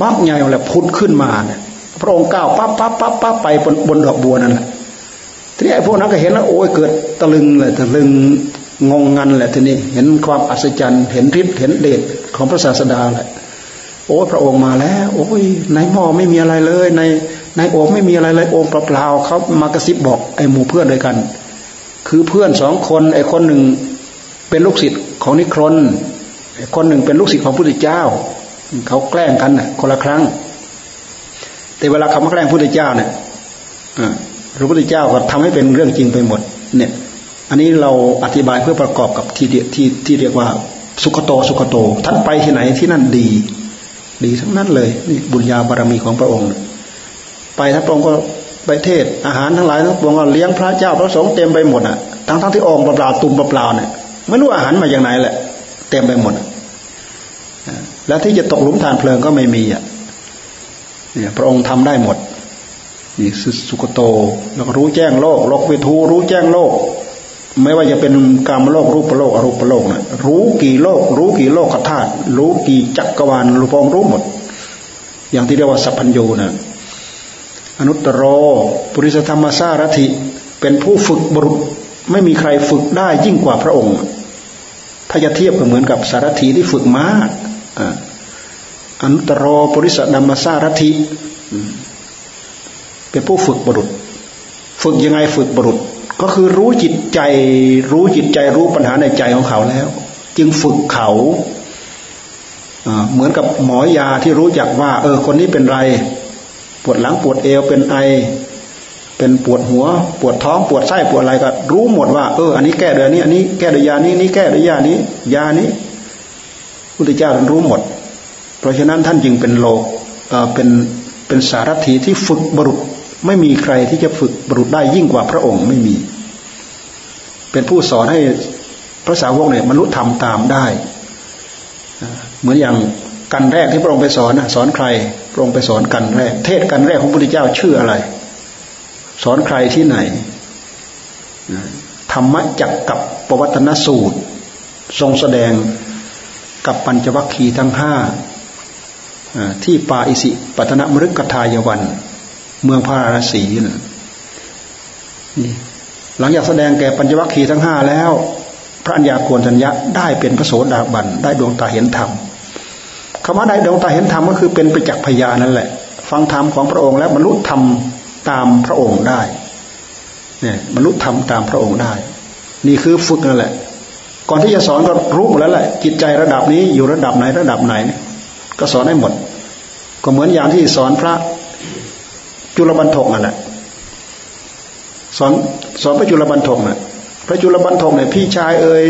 Speaker 1: ปั๊บใหญ่แหละพุดขึ้นมาเนี่ยพระองค์ก้าวปั๊บปั๊บปั๊บปั๊บไปบนบนดอกบัวนั่นแหละทีนี้ไอ้พวกนั้นก็เห็นแล้วโอ้ยเกิดตะลึงเลยตะลึง งงงันแหละทีนี้เห็นความอัศจรรย์เห็นฤทธิ์เห็นเดชของพระศาสดาแหละโอ้พระองค์มาแล้ว โอ้ยในหม้อไม่มีอะไรเลย ในในโอ่งไม่มีอะไรเลยโอ่งเปล่าๆเขามากระซิบบอกไอ้หมู่เพื่อนด้วยกัน คือเพื่อนสองคนไอ้คนหนึ่งเป็นลูกศิษย์ของนิครนไอ้คนหนึ่งเป็นลูกศิษย์ของพระพุทธเจ้า เขาแกล้งกันน่ะ คนละครั้ง แต่เวลาเขามาแกล้งพระพุทธเจ้าเนี่ยพระพุทธเจ้าก็ทำให้เป็นเรื่องจริงไปหมด เนี่ย อันนี้เราอธิบายเพื่อประกอบกับที่ที่ที่เรียกว่าสุขโตสุขโต ท่านไปที่ไหนที่นั่นดี ดีทั้งนั้นเลยนี่บุญญาบารมีของพระองค์ ไปท่านพระองค์ก็ไปเทศอาหารทั้งหลายทั้งปวงก็เลี้ยงพระเจ้าพระสงฆ์เต็มไปหมดอะทั้งทั้งที่องค์เปล่าตุ่มเปล่าเนี่ยไม่รู้อาหารมาอย่างไหนแหละ เต็มไปหมดแล้วที่จะตกหลุมฐานเพลิงก็ไม่มีอะเนี่ยพระองค์ทำได้หมดนี่สุกโตแล้วก็รู้แจ้งโลกโลกวิทูรู้แจ้งโลก ไม่ว่าจะเป็นกรรมโลกรูปโลกอรูปโลกนะรู้กี่โลก รู้กี่โลกธาตุรู้กี่จักรวาลรู้พองรู้หมด อย่างที่เรียกว่าสัพพัญญูนะอนุตตรโรปุริสธรรมสารถิเป็นผู้ฝึกบุรุษไม่มีใครฝึกได้ยิ่งกว่าพระองค์ ถ้าจะเทียบก็เหมือนกับสารถีที่ฝึกม้าอนุตตรโรปุริสธรรมสารถิเป็นผู้ฝึกบุรุษ ฝึกยังไงฝึกบุรุษ ก็คือรู้จิตใจ รู้จิตใจรู้ปัญหาในใจของเขาแล้ว จึงฝึกเขาเหมือนกับหมอยาที่รู้จักว่า เออ คนนี้เป็นไร ปวดหลังปวดเอวเป็นไอ เป็นปวดหัว ปวดท้องปวดไส้ปวดอะไรก็ รู้หมดว่าเอออันนี้แก้ด้วยนี้ อันนี้แก้ด้วยยานี้นี้แก้ด้วยยานี้ ยานี้พุทธเจ้าท่านรู้หมด เพราะฉะนั้นท่านจึงเป็นโลกเออเป็นเป็นสารถีที่ฝึกบรุษ ไม่มีใครที่จะฝึกบรุษได้ยิ่งกว่าพระองค์ไม่มี เป็นผู้สอนให้พระสาวกเนี่ยมนุษย์ทำตามได้ เหมือนอย่างกันแรกที่พระองค์ไปสอนสอนใคร พระองค์ไปสอนกันแรก เทศกันแรกของพระพุทธเจ้าชื่ออะไร สอนใครที่ไหนธรรมจักกับปวัตนสูตร ทรงแสดงกับปัญจวัคคีย์ทั้งห้าที่ป่าอิสิปัตนมฤกทายวัน เมืองพาราสีนี่หลังจากแสดงแก่ปัญจวัคคีย์ทั้งห้าแล้ว พระัญญาโกณทัญญะได้เป็นพระโสดาบันได้ดวงตาเห็นธรรมคำว่าได้ดวงตาเห็นธรรมก็คือเป็นประจักษ์พยานนั่นแหละ ฟังธรรมของพระองค์แล้วบรรลุธรรมตามพระองค์ได้เนี่ยบรรลุธรรมตามพระองค์ได้ นี่คือฝึกนั่นแหละ ก่อนที่จะสอนก็รู้หมดแล้วแหละ จิตใจระดับนี้อยู่ระดับไหนระดับไหน ก็สอนได้หมด ก็เหมือนอย่างที่สอนพระ จุลบันทกนั่นแหละสอนสอนพระจุลบันทกน่ะ พระจุลบันทกเนี่ยพี่ชายเอ่ย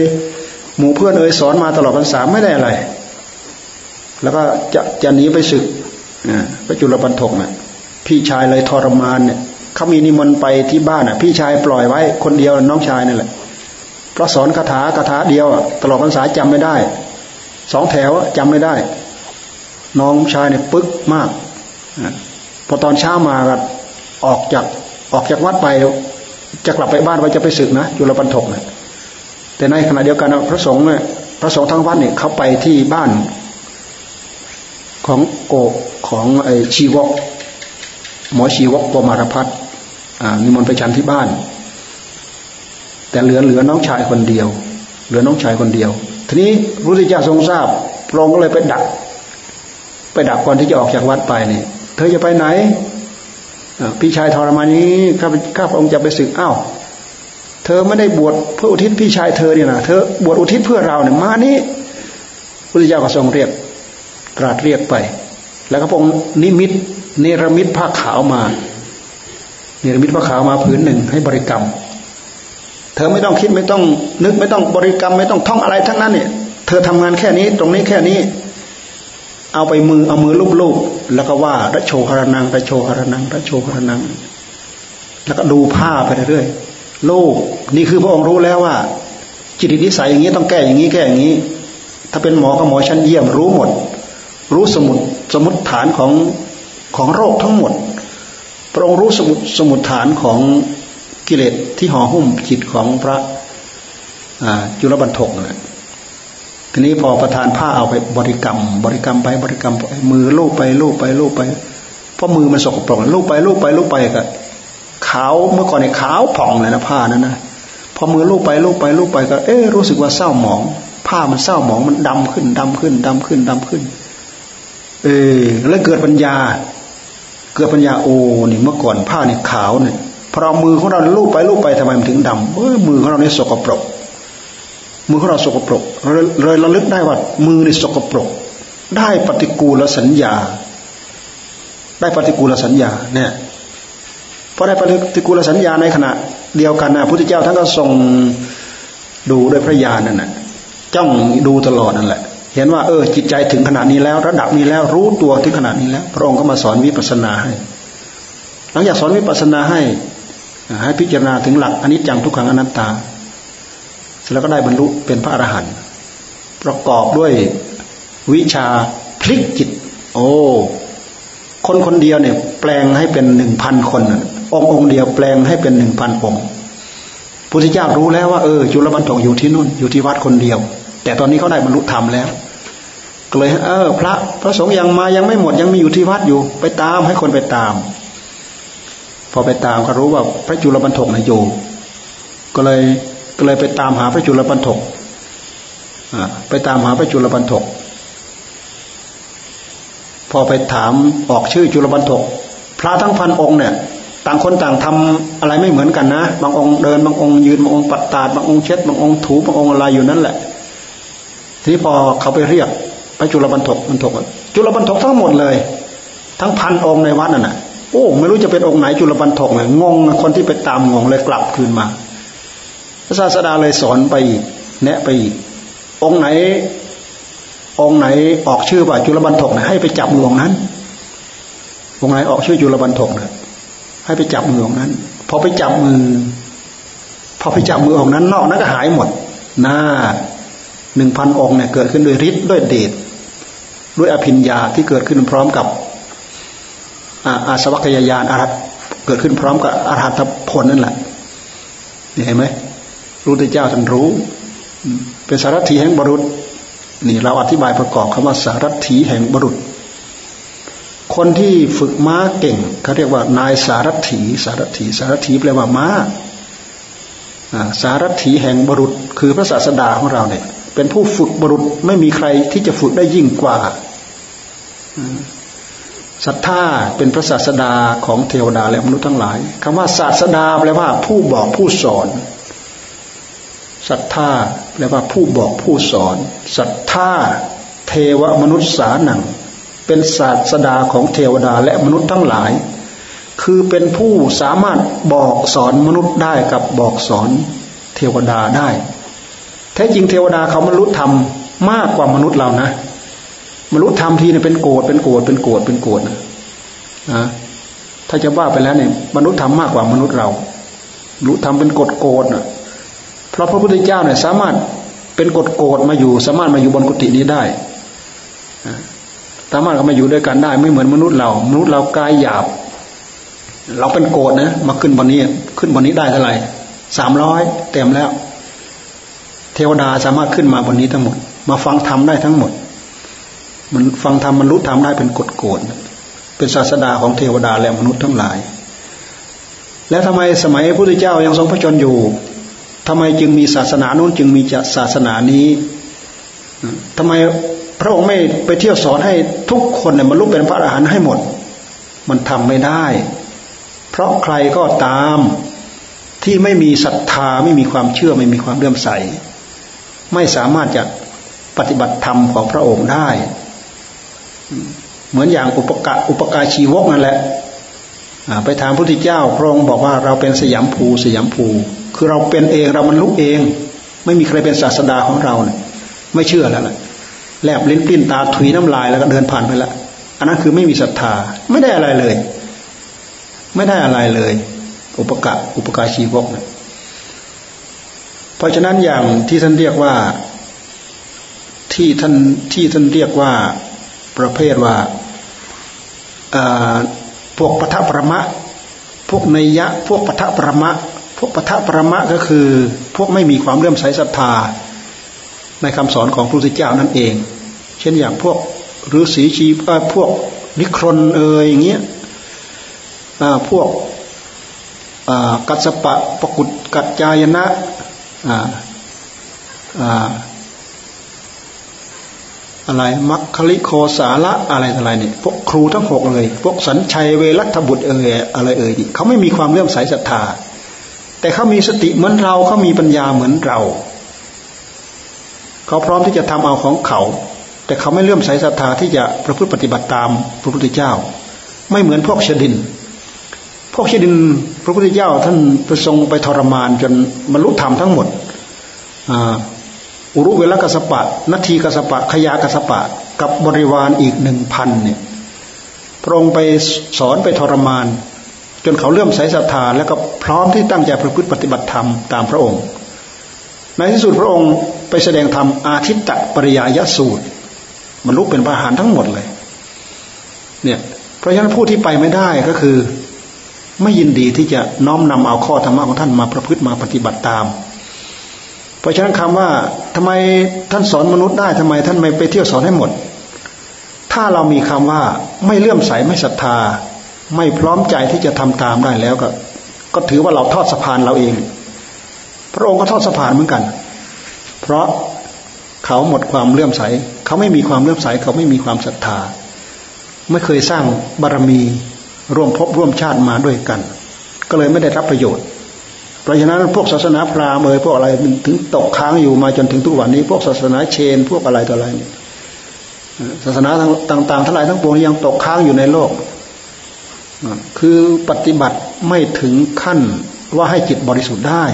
Speaker 1: หมู่เพื่อนเอ่ยสอนมาตลอดพรรษาไม่ได้อะไร แล้วก็จะจะหนีไปศึกพระจุลปันทกน่ะ พี่ชายเลยทรมานเนี่ยเขามีนิมนต์ไปที่บ้านอะ พี่ชายปล่อยไว้คนเดียวน้องชายนั่นแหละเพราะสอนคาถาคาถาเดียวตลอดพรรษาจำไม่ได้ สองแถวจำไม่ได้ น้องชายเนี่ยปึ๊กมาก พอตอนเช้ามาก็ออกจากออกจากวัดไปจะกลับไปบ้านว่าจะไปศึกนะจุลปันทกเนี่ยแต่ในขณะเดียวกันพระสงฆ์เนี่ยพระสงฆ์ทั้งวัดเนี่ยเขาไปที่บ้าน ของโกของไอชีวก หมอชีวกปมารพัฒนิมนต์ไปฉันที่บ้าน แต่เหลือเหลือน้องชายคนเดียว เหลือน้องชายคนเดียว ทีนี้พระพุทธเจ้าทรงทราบพระองค์ก็เลยไปดัก ไปดักก่อนที่จะออกจากวัดไปเนี่ย เธอจะไปไหนพี่ชายทรมานนี้ข้าข้าพระองค์จะไปศึกอ้าวเธอไม่ได้บวชเพื่ออุทิศพี่ชายเธอเนี่ยนะเธอบวชอุทิศเพื่อเราเนี่ยมานี้พระพุทธเจ้าก็ทรงเรียกตรัสเรียกไป แล้วก็พงค์นิมิตเนรมิตผ้าขาวมาเนรมิตพระขาวมาผืนหนึ่งให้บริกรรม เธอไม่ต้องคิดไม่ต้องนึกไม่ต้องบริกรรม ไม่ต้องท่องอะไรทั้งนั้นเนี่ย เธอทำงานแค่นี้ ตรงนี้แค่นี้ เอาไปมือเอามือลูบๆแล้วก็ว่าระโชหรนังระโชหรนังระโชหรนัง แล้วก็ดูผ้าไปเรื่อยๆโลกนี่คือพระองค์รู้แล้วว่า จิตนิสัยอย่างนี้ต้องแก้อย่างนี้แก้อย่างนี้ ถ้าเป็นหมอก็หมอชั้นเยี่ยมรู้หมด รู้สมุดสมุดฐานของของโรคทั้งหมด พระองค์รู้สมุดสมุดฐานของกิเลสที่ห่อหุ้มจิตของพระจุลบรรทกนะ ทีนี้พอประทานผ้าเอาไปบริกรรม บริกรรมไปบริกรรมไปมือลูบไปลูบไปลูบไปเพราะมือมันสกปรกลูบไปลูบไปลูบไปก็ขาวเมื่อก่อนในขาวผ่องเลยนะผ้านั้นนะพอมือลูบไปลูบไปลูบไปก็ เอ๊รู้สึกว่าเศร้าหมอง ผ้ามันเศร้าหมองมันดำขึ้นดำขึ้นดำขึ้นดำขึ้น เออแล้วเกิดปัญญา เกิดปัญญาโอ้นี่เมื่อก่อนผ้าเนี่ยขาวเนี่ยพอเรามือของเราลูบไปลูบไปทำไมมันถึงดำเออมือของเราเนี่ยสกปรก มือของเราสกปรกเลยระลึกได้ว่ามือในสกปรก ได้ปฏิกูลสัญญา ได้ปฏิกูลสัญญาเนี่ยพอได้ปฏิกูลสัญญาในขณะ เดียวกันนะพุทธเจ้าท่านก็ทรงดูด้วยพระญาณนั่นแหละจ้องดูตลอดนั่นแหละ เห็นว่าเออจิตใจถึงขนาดนี้แล้ว ระดับนี้แล้วรู้ตัวถึงขนาดนี้แล้ว พระองค์ก็มาสอนวิปัสสนาให้ หลังจากสอนวิปัสสนาให้ให้พิจารณาถึงหลักอนิจจังทุกขังอนัตตา แล้วก็ได้บรรลุเป็นพระอรหันต์ประกอบด้วยวิชาพลิกจิต โอ้คนคนเดียวเนี่ย แปลงให้เป็นหนึ่งพันคน องค์องค์เดียวแปลงให้เป็นหนึ่งพันองค์พุทธเจ้ารู้แล้วว่าเออจุลบรรทกอยู่ที่นู่นอยู่ที่วัดคนเดียว แต่ตอนนี้เขาได้บรรลุธรรมแล้วก็เลยเออ พระพระสงฆ์ยังมายังไม่หมดยังมีอยู่ที่วัดอยู่ ไปตามให้คนไปตาม พอไปตามก็รู้ว่าพระจุลบรรทกนะอยู่ ก็เลย ก็เลยไปตามหาพระจุลบรรทกไปตามหาพระจุลบรรทกพอไปถามออกชื่อจุลบรรทกพระทั้งพันองค์เนี่ย ต่างคนต่างทำอะไรไม่เหมือนกันนะ บางองค์เดิน บางองค์ยืน บางองค์ปัดตาดบางองค์เช็ด บางองค์ถูบางองค์อะไรอยู่นั่นแหละ ทีนี้พอเขาไปเรียกพระจุลบรรทกบรรทกจุลบรรทกทั้งหมดเลย ทั้งพันองค์ในวัดนั่นน่ะโอ้ไม่รู้จะเป็นองค์ไหนจุลบรรทกเลยงงคนที่ไปตามงงเลยกลับคืนมา พระศาสดาเลยสอนไปอีกแนะไปอีก องค์ไหน องค์ไหนออกชื่อว่าจุลบรรทกนะให้ไปจับมือองนั้น องค์ไหนออกชื่อจุลบรรทกนะให้ไปจับมือองนั้น พอไปจับมือ พอไปจับมือองนั้น นอกนั้นก็หายหมดหน้าหนึ่งพันองค์เนี่ยเกิดขึ้นด้วยฤทธิ์ด้วยเดชด้วยอภิญญาที่เกิดขึ้นพร้อมกับอาสวัคยายานอารัตเกิดขึ้นพร้อมกับอารัตผลนั่นแหละเห็นไหม รู้ที่เจ้าท่านรู้ เป็นสารถีแห่งบรุษนี่เราอธิบายประกอบคำว่าสารถีแห่งบรุษ คนที่ฝึกม้าเก่งเขาเรียกว่านายสารถีสารถีสารถีแปลว่าม้าสารถีแห่งบรุษ คือพระศาสดาของเราเนี่ย เป็นผู้ฝึกบรุษไม่มีใครที่จะฝึกได้ยิ่งกว่าศรัทธาเป็นพระศาสดาของเทวดาและมนุษย์ทั้งหลายคำว่าศาสดาแปลว่าผู้บอกผู้สอน ศรัทธาแปลว่าผู้บอกผู้สอนศรัทธาเทวมนุษย์สานัง เป็นศาสดาของเทวดาและมนุษย์ทั้งหลาย คือเป็นผู้สามารถบอกสอนมนุษย์ได้กับบอกสอนเทวดาได้ แท้จริงเทวดาเขาบรรลุธรรมากกว่ามนุษย์เรานะบรรลุธรรมทีเนี่ยเป็นโกรธเป็นโกรธเป็นโกรธเป็นโกรธนะนะถ้าจะว่าไปแล้วเนี่ยมนุษย์ทำมากกว่ามนุษย์เรารู้ทำเป็นกฎโกรธนะ เพราะพระพุทธเจ้าเนี่ยสามารถเป็นกฎโกรธมาอยู่ สามารถมาอยู่บนกุฏินี้ได้สามารถก็มาอยู่ด้วยกันได้ ไม่เหมือนมนุษย์เรา มนุษย์เรากายหยาบ เราเป็นโกรธนะมาขึ้นบนนี้ ขึ้นบนนี้ได้เท่าไหร่สามร้อยเต็มแล้ว เทวดาสามารถขึ้นมาบนนี้ทั้งหมด มาฟังธรรมได้ทั้งหมด มันฟังธรรมมันรู้ธรรมได้เป็นกฎโกรธเป็นศาสดาของเทวดาและมนุษย์ทั้งหลาย แล้วทำไมสมัยพระพุทธเจ้ายังทรงพระชนอยู่ ทำไมจึงมีศาสนาโน้นจึงมีศาสนานี้ทำไมพระองค์ไม่ไปเที่ยวสอนให้ทุกคนเนี่ยมันลุกเป็นพระอรหันต์ให้หมด มันทำไม่ได้ เพราะใครก็ตามที่ไม่มีศรัทธาไม่มีความเชื่อไม่มีความเลื่อมใส ไม่สามารถจะปฏิบัติธรรมของพระองค์ได้ เหมือนอย่างอุปกะอุปการชีวกนั่นแหละไปถามพระพุทธเจ้าพระองค์บอกว่าเราเป็นสยามภูสยามภู คือเราเป็นเองเรามันลุกเอง ไม่มีใครเป็นศาสดาของเราเนี่ยไม่เชื่อแล้วแหละแลบลิ้นปิ้นตาถุยน้ำลายแล้วก็เดินผ่านไปละอันนั้นคือไม่มีศรัทธาไม่ได้อะไรเลย ไม่ได้อะไรเลย อุปกะอุปการชีวกเนี่ยเพราะฉะนั้นอย่างที่ท่านเรียกว่าที่ท่านที่ท่านเรียกว่าประเภทว่าพวกปทประมะ พวกนยยะ พวกปทประมะ วกปทประมะก็คือ พวกไม่มีความเลื่อมใสศรัทธา ในคำสอนของพระพุทธเจ้านั่นเอง เช่นอย่างพวกฤาษีชีพวกนิครนเอยอย่างเงี้ยพวกกัสปะปกุตกัจจายนะอะไรมัคคลิโคสาละอะไรอะไรเนี่ยพวกครูทั้งหกเลย พวกสัญชัยเวรัตบุตรเอ่ยอะไรเอ่ยเขาไม่มีความเลื่อมใสศรัทธา แต่เขามีสติเหมือนเราเขามีปัญญาเหมือนเราเขาพร้อมที่จะทำเอาของเขา แต่เขาไม่เลื่อมใสศรัทธาที่จะประพฤติปฏิบัติตามพระพุทธเจ้า ไม่เหมือนพวกชดิน พวกชดินพระพุทธเจ้าท่านประทรงไปทรมานจนบรรลุธรรมทั้งหมดอุรุเวลกัสปะนาทีกัสปะขยากัสปะ กับบริวารอีกหนึ่งพันเนี่ยพระองค์ไปสอนไปทรมาน จนเขาเลื่อมใสศรัทธาแล้วก็ พร้อมที่ตั้งใจประพฤติปฏิบัติธรรมตามพระองค์ ในที่สุดพระองค์ไปแสดงธรรมอาทิตตปริยายสูตรบรรลุเป็นพระหารทั้งหมดเลย เนี่ย เพราะฉะนั้นผู้ที่ไปไม่ได้ก็คือ ไม่ยินดีที่จะน้อมนำเอาข้อธรรมะของท่านมาประพฤติมาปฏิบัติตาม เพราะฉะนั้นคำว่าทำไมท่านสอนมนุษย์ได้ทำไม ท่านไม่ไปเที่ยวสอนให้หมด ถ้าเรามีคำว่าไม่เลื่อมใสไม่ศรัทธา ไม่พร้อมใจที่จะทำตามได้แล้วก็ ก็ถือว่าเราทอดสะพานเราเอง พระองค์ก็ทอดสะพานเหมือนกัน เพราะเขาหมดความเลื่อมใส เขาไม่มีความเลื่อมใส เขาไม่มีความศรัทธา ไม่เคยสร้างบารมีร่วมพบร่วมชาติมาด้วยกัน ก็เลยไม่ได้รับประโยชน์ เพราะฉะนั้นพวกศาสนาพราหมณ์เอ่ยพวกอะไรถึงตกค้างอยู่มาจนถึงทุกวันนี้ พวกศาสนาเชน พวกอะไรต่ออะไรเนี่ยศาสนาต่างๆทั้งหลายทั้งปวงยังตกค้างอยู่ในโลก คือปฏิบัติ ไม่ถึงขั้นว่าให้จิตบริสุทธิ์ได้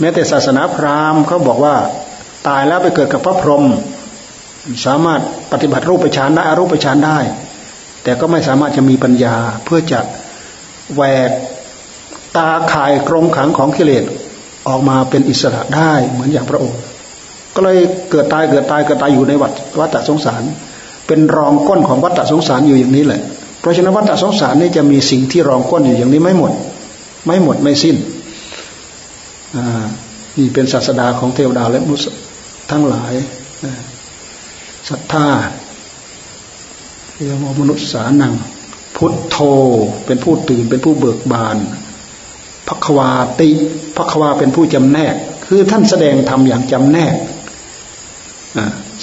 Speaker 1: แม้แต่ศาสนาพราหมณ์เขาบอกว่าตายแล้วไปเกิดกับพระพรหมสามารถปฏิบัติรูปฌานได้อรูปฌานได้ แต่ก็ไม่สามารถจะมีปัญญาเพื่อจะแหวกตาข่ายกรงขังของกิเลสออกมาเป็นอิสระได้เหมือนอย่างพระองค์ ก็เลยเกิดตายเกิดตายเกิดตายอยู่ในวัฏวัฏสงสาร เป็นรองก้นของวัฏสงสารอยู่อย่างนี้แหละ ราะฉะนั้นวัฏสงสารนี่จะมีสิ่งที่รองก้นอยู่อย่างนี้ไม่หมด ไม่หมดไม่สิ้นนี่เป็นศาสดาของเทวดาและมนุษย์ทั้งหลายศรัทธาเรียกว่ามนุษย์สานัง พุทโธเป็นผู้ตื่นเป็นผู้เบิกบานพักวาติพักวาเป็นผู้จำแนก คือท่านแสดงธรรมอย่างจำแนก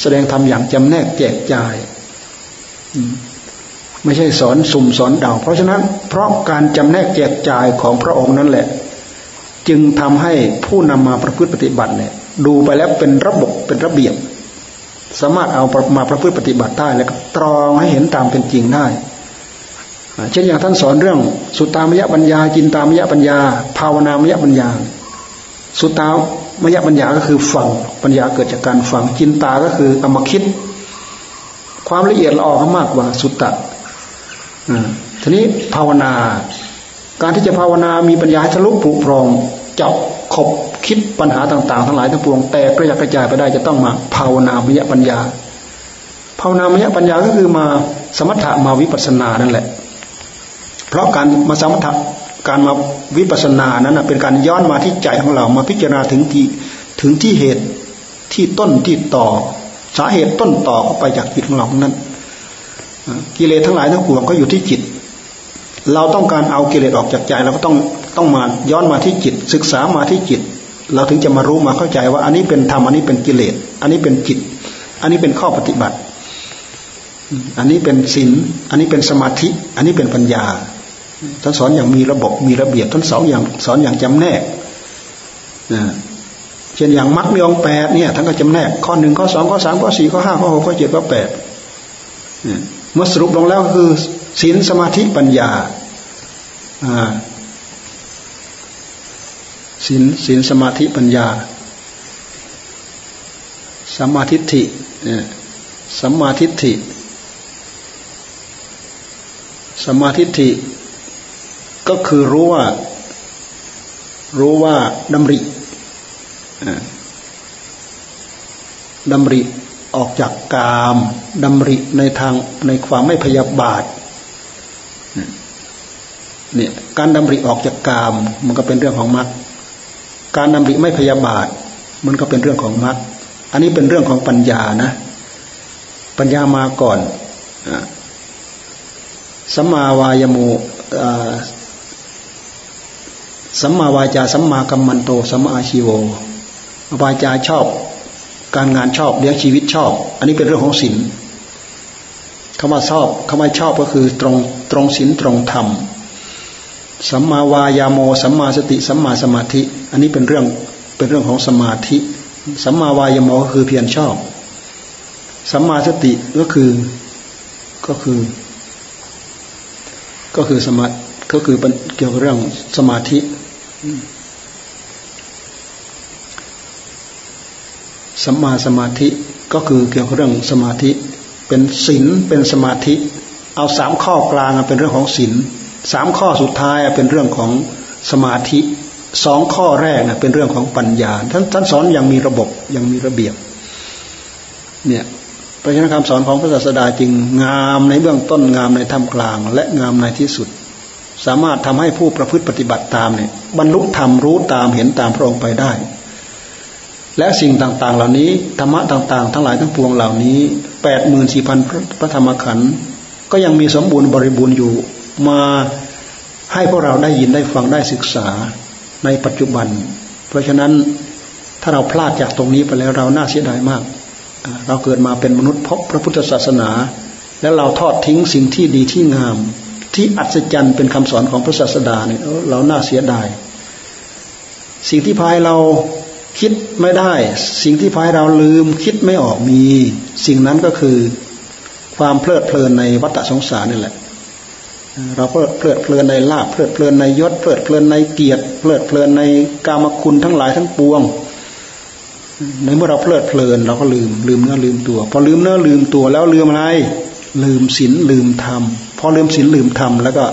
Speaker 1: แสดงธรรมอย่างจำแนกแจกจ่าย ไม่ใช่สอนสุ่มสอนเดา เพราะฉะนั้นเพราะการจำแนกแจกจ่ายของพระองค์นั่นแหละ จึงทำให้ผู้นำมาประพฤติปฏิบัติเนี่ยดูไปแล้วเป็นระบบเป็นระเบียบ สามารถเอามาประพฤติปฏิบัติได้แล้วก็ตรองให้เห็นตามเป็นจริงได้เช่นอย่างท่านสอนเรื่อง สุตตามยปัญญาจินตามยปัญญา ภาวนามยปัญญา สุตตามยปัญญาก็คือฟังปัญญาเกิดจากการฟังจินตาก็คือเอามาคิด ความละเอียดละออมากกว่าสุตตะ ทีนี้ภาวนา การที่จะภาวนามีปัญญาทะลุผุพรองเจาะขบคิดปัญหาต่าง ๆ ทั้งหลายทั้งปวงแต่กระยักกระจายไปได้จะต้องมาภาวนามยปัญญา ภาวนามยปัญญาก็คือมาสมถะมาวิปัสสนานั่นแหละ เพราะการมาสมถะการมาวิปัสสนานั้นเป็นการย้อนมาที่ใจของเรามาพิจารณาถึงที่ถึงที่เหตุที่ต้นที่ต่อ สาเหตุต้นต่อก็ไปจากจิตของเรานั้น กิเลสทั้งหลายทั้งปวงก็อยู่ที่จิต เราต้องการเอากิเลสออกจากใจเราก็ต้องต้องมาย้อนมาที่จิต ศึกษามาที่จิต เราถึงจะมารู้มาเข้าใจว่า อันนี้เป็นธรรมอันนี้เป็นกิเลส อันนี้เป็นจิต อันนี้เป็นข้อปฏิบัติ อันนี้เป็นศีลอันนี้เป็นสมาธิ อันนี้เป็นปัญญาท่านสอนอย่างมีระบบมีระเบียบท่านสอนอย่างสอนอย่างจำแนกเช่นอย่างมรรคมีองแปดเนี่ยท่านก็จำแนกข้อหนึ่งข้อสองข้อสามข้อสี่ข้อห้าข้อหกข้อเจ็ดข้อแปด เมื่อสรุปลงแล้วคือศีลสมาธิปัญญาศีลศีลสมาธิปัญญาสัมมาทิฏฐิเนี่ยสัมมาทิฏฐิสัมมาทิฏฐิ ก็คือรู้ว่า รู้ว่าดำริดำริ ออกจากกามดำริในทางในความไม่พยาบาทเนี่ยการดำริออกจากกาม มันก็เป็นเรื่องของมรรคการดำริไม่พยาบาท มันก็เป็นเรื่องของมรรคอันนี้เป็นเรื่องของปัญญานะ ปัญญามาก่อนสัมมาวายโมสัมมาวาจาสัมมากัมมันโตสัมมาอาชีโววาจาชอบ การงานชอบเลี้ยงชีวิตชอบ อันนี้เป็นเรื่องของศีลคำว่าชอบคำว่าชอบก็คือตรงตรงศีลตรงธรรมสัมมาวายาโมสัมมาสติสัมมาสมาธิ อันนี้เป็นเรื่องเป็นเรื่องของสมาธิสัมมาวายโมก็คือเพียรชอบสัมมาสติก็คือก็คือ ก็คือสมาก็คือเกี่ยวกับเรื่องสมาธิ สัมมาสมาธิก็คือเกี่ยวกับเรื่องสมาธิ เป็นศีลเป็นสมาธิ เอาสามข้อกลางเป็นเรื่องของศีลสามข้อสุดท้ายเป็นเรื่องของสมาธิสองข้อแรกนะเป็นเรื่องของปัญญาท่านท่านสอนอย่างมีระบบอย่างมีระเบียบเนี่ยพระชนคำสอนของพระศาสดาจริงงามในเบื้องต้นงามในท่ามกลาง และงามในที่สุด สามารถทำให้ผู้ประพฤติปฏิบัติตามเนี่ยบรรลุธรรมรู้ตามเห็นตามพระองค์ไปได้ และสิ่งต่างๆ เหล่านี้ธรรมะต่างๆ ทั้งหลายทั้งปวงเหล่านี้แปดหมื่นสี่พันพระธรรมขันธ์ก็ยังมีสมบูรณ์บริบูรณ์อยู่มาให้พวกเราได้ยินได้ฟังได้ศึกษาในปัจจุบัน เพราะฉะนั้นถ้าเราพลาดจากตรงนี้ไปแล้วเราน่าเสียดายมาก เราเกิดมาเป็นมนุษย์พบพระพุทธศาสนา แล้วเราทอดทิ้งสิ่งที่ดีที่งาม ที่อัศจรรย์เป็นคำสอนของพระศาสดาเนี่ยเราน่าเสียดาย สิ่งที่พายเรา คิดไม่ได้ สิ่งที่พายเราลืม คิดไม่ออกมี สิ่งนั้นก็คือความเพลิดเพลินในวัฏสงสารนี่แหละ เราเพลิดเพลินในลาภเพลิดเพลินในยศเพลิดเพลินในเกียรติเพลิดเพลินในกามคุณทั้งหลายทั้งปวง ในเมื่อเราเพลิดเพลินเราก็ลืมลืมเนื้อลืมตัว พอลืมเนื้อลืมตัวแล้วลืมอะไร ลืมศีลลืมธรรมพอลืมศีลลืมธรรมแล้วก็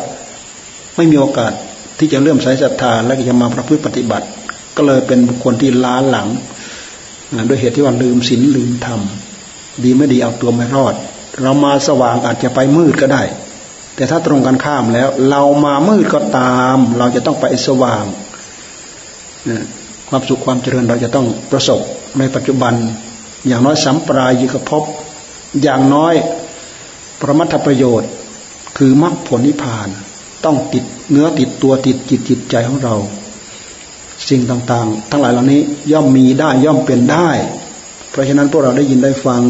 Speaker 1: ไม่มีโอกาสที่จะเริ่มใช้ศรัทธาและจะมาประพฤติปฏิบัติ ก็เลยเป็นบุคคลที่ล้าหลังด้วยเหตุที่ว่าลืมศีลลืมธรรมดีไม่ดีเอาตัวไม่รอด เรามาสว่างอาจจะไปมืดก็ได้ แต่ถ้าตรงกันข้ามแล้ว เรามามืดก็ตาม เราจะต้องไปสว่างความสุขความเจริญเราจะต้องประสบในปัจจุบัน อย่างน้อยสัมปรายิกภพอย่างน้อยประมัตถประโยชน์ คือมรรคผลนิพพาน ต้องติดเนื้อติดตัวติดจิตจิตใจของเรา สิ่งต่างๆ ทั้งหลายเหล่านี้ย่อมมีได้ย่อมเป็นได้ เพราะฉะนั้นพวกเราได้ยินได้ฟัง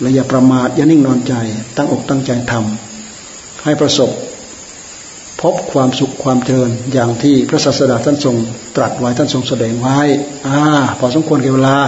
Speaker 1: และอย่าประมาทอย่านิ่งนอนใจ ตั้งอกตั้งใจทำให้ประสบ พบความสุขความเจริญอย่างที่พระศาสดาท่านทรงตรัสไว้ท่านทรงแสดงไว้ อ่า พอสมควรเกเวลา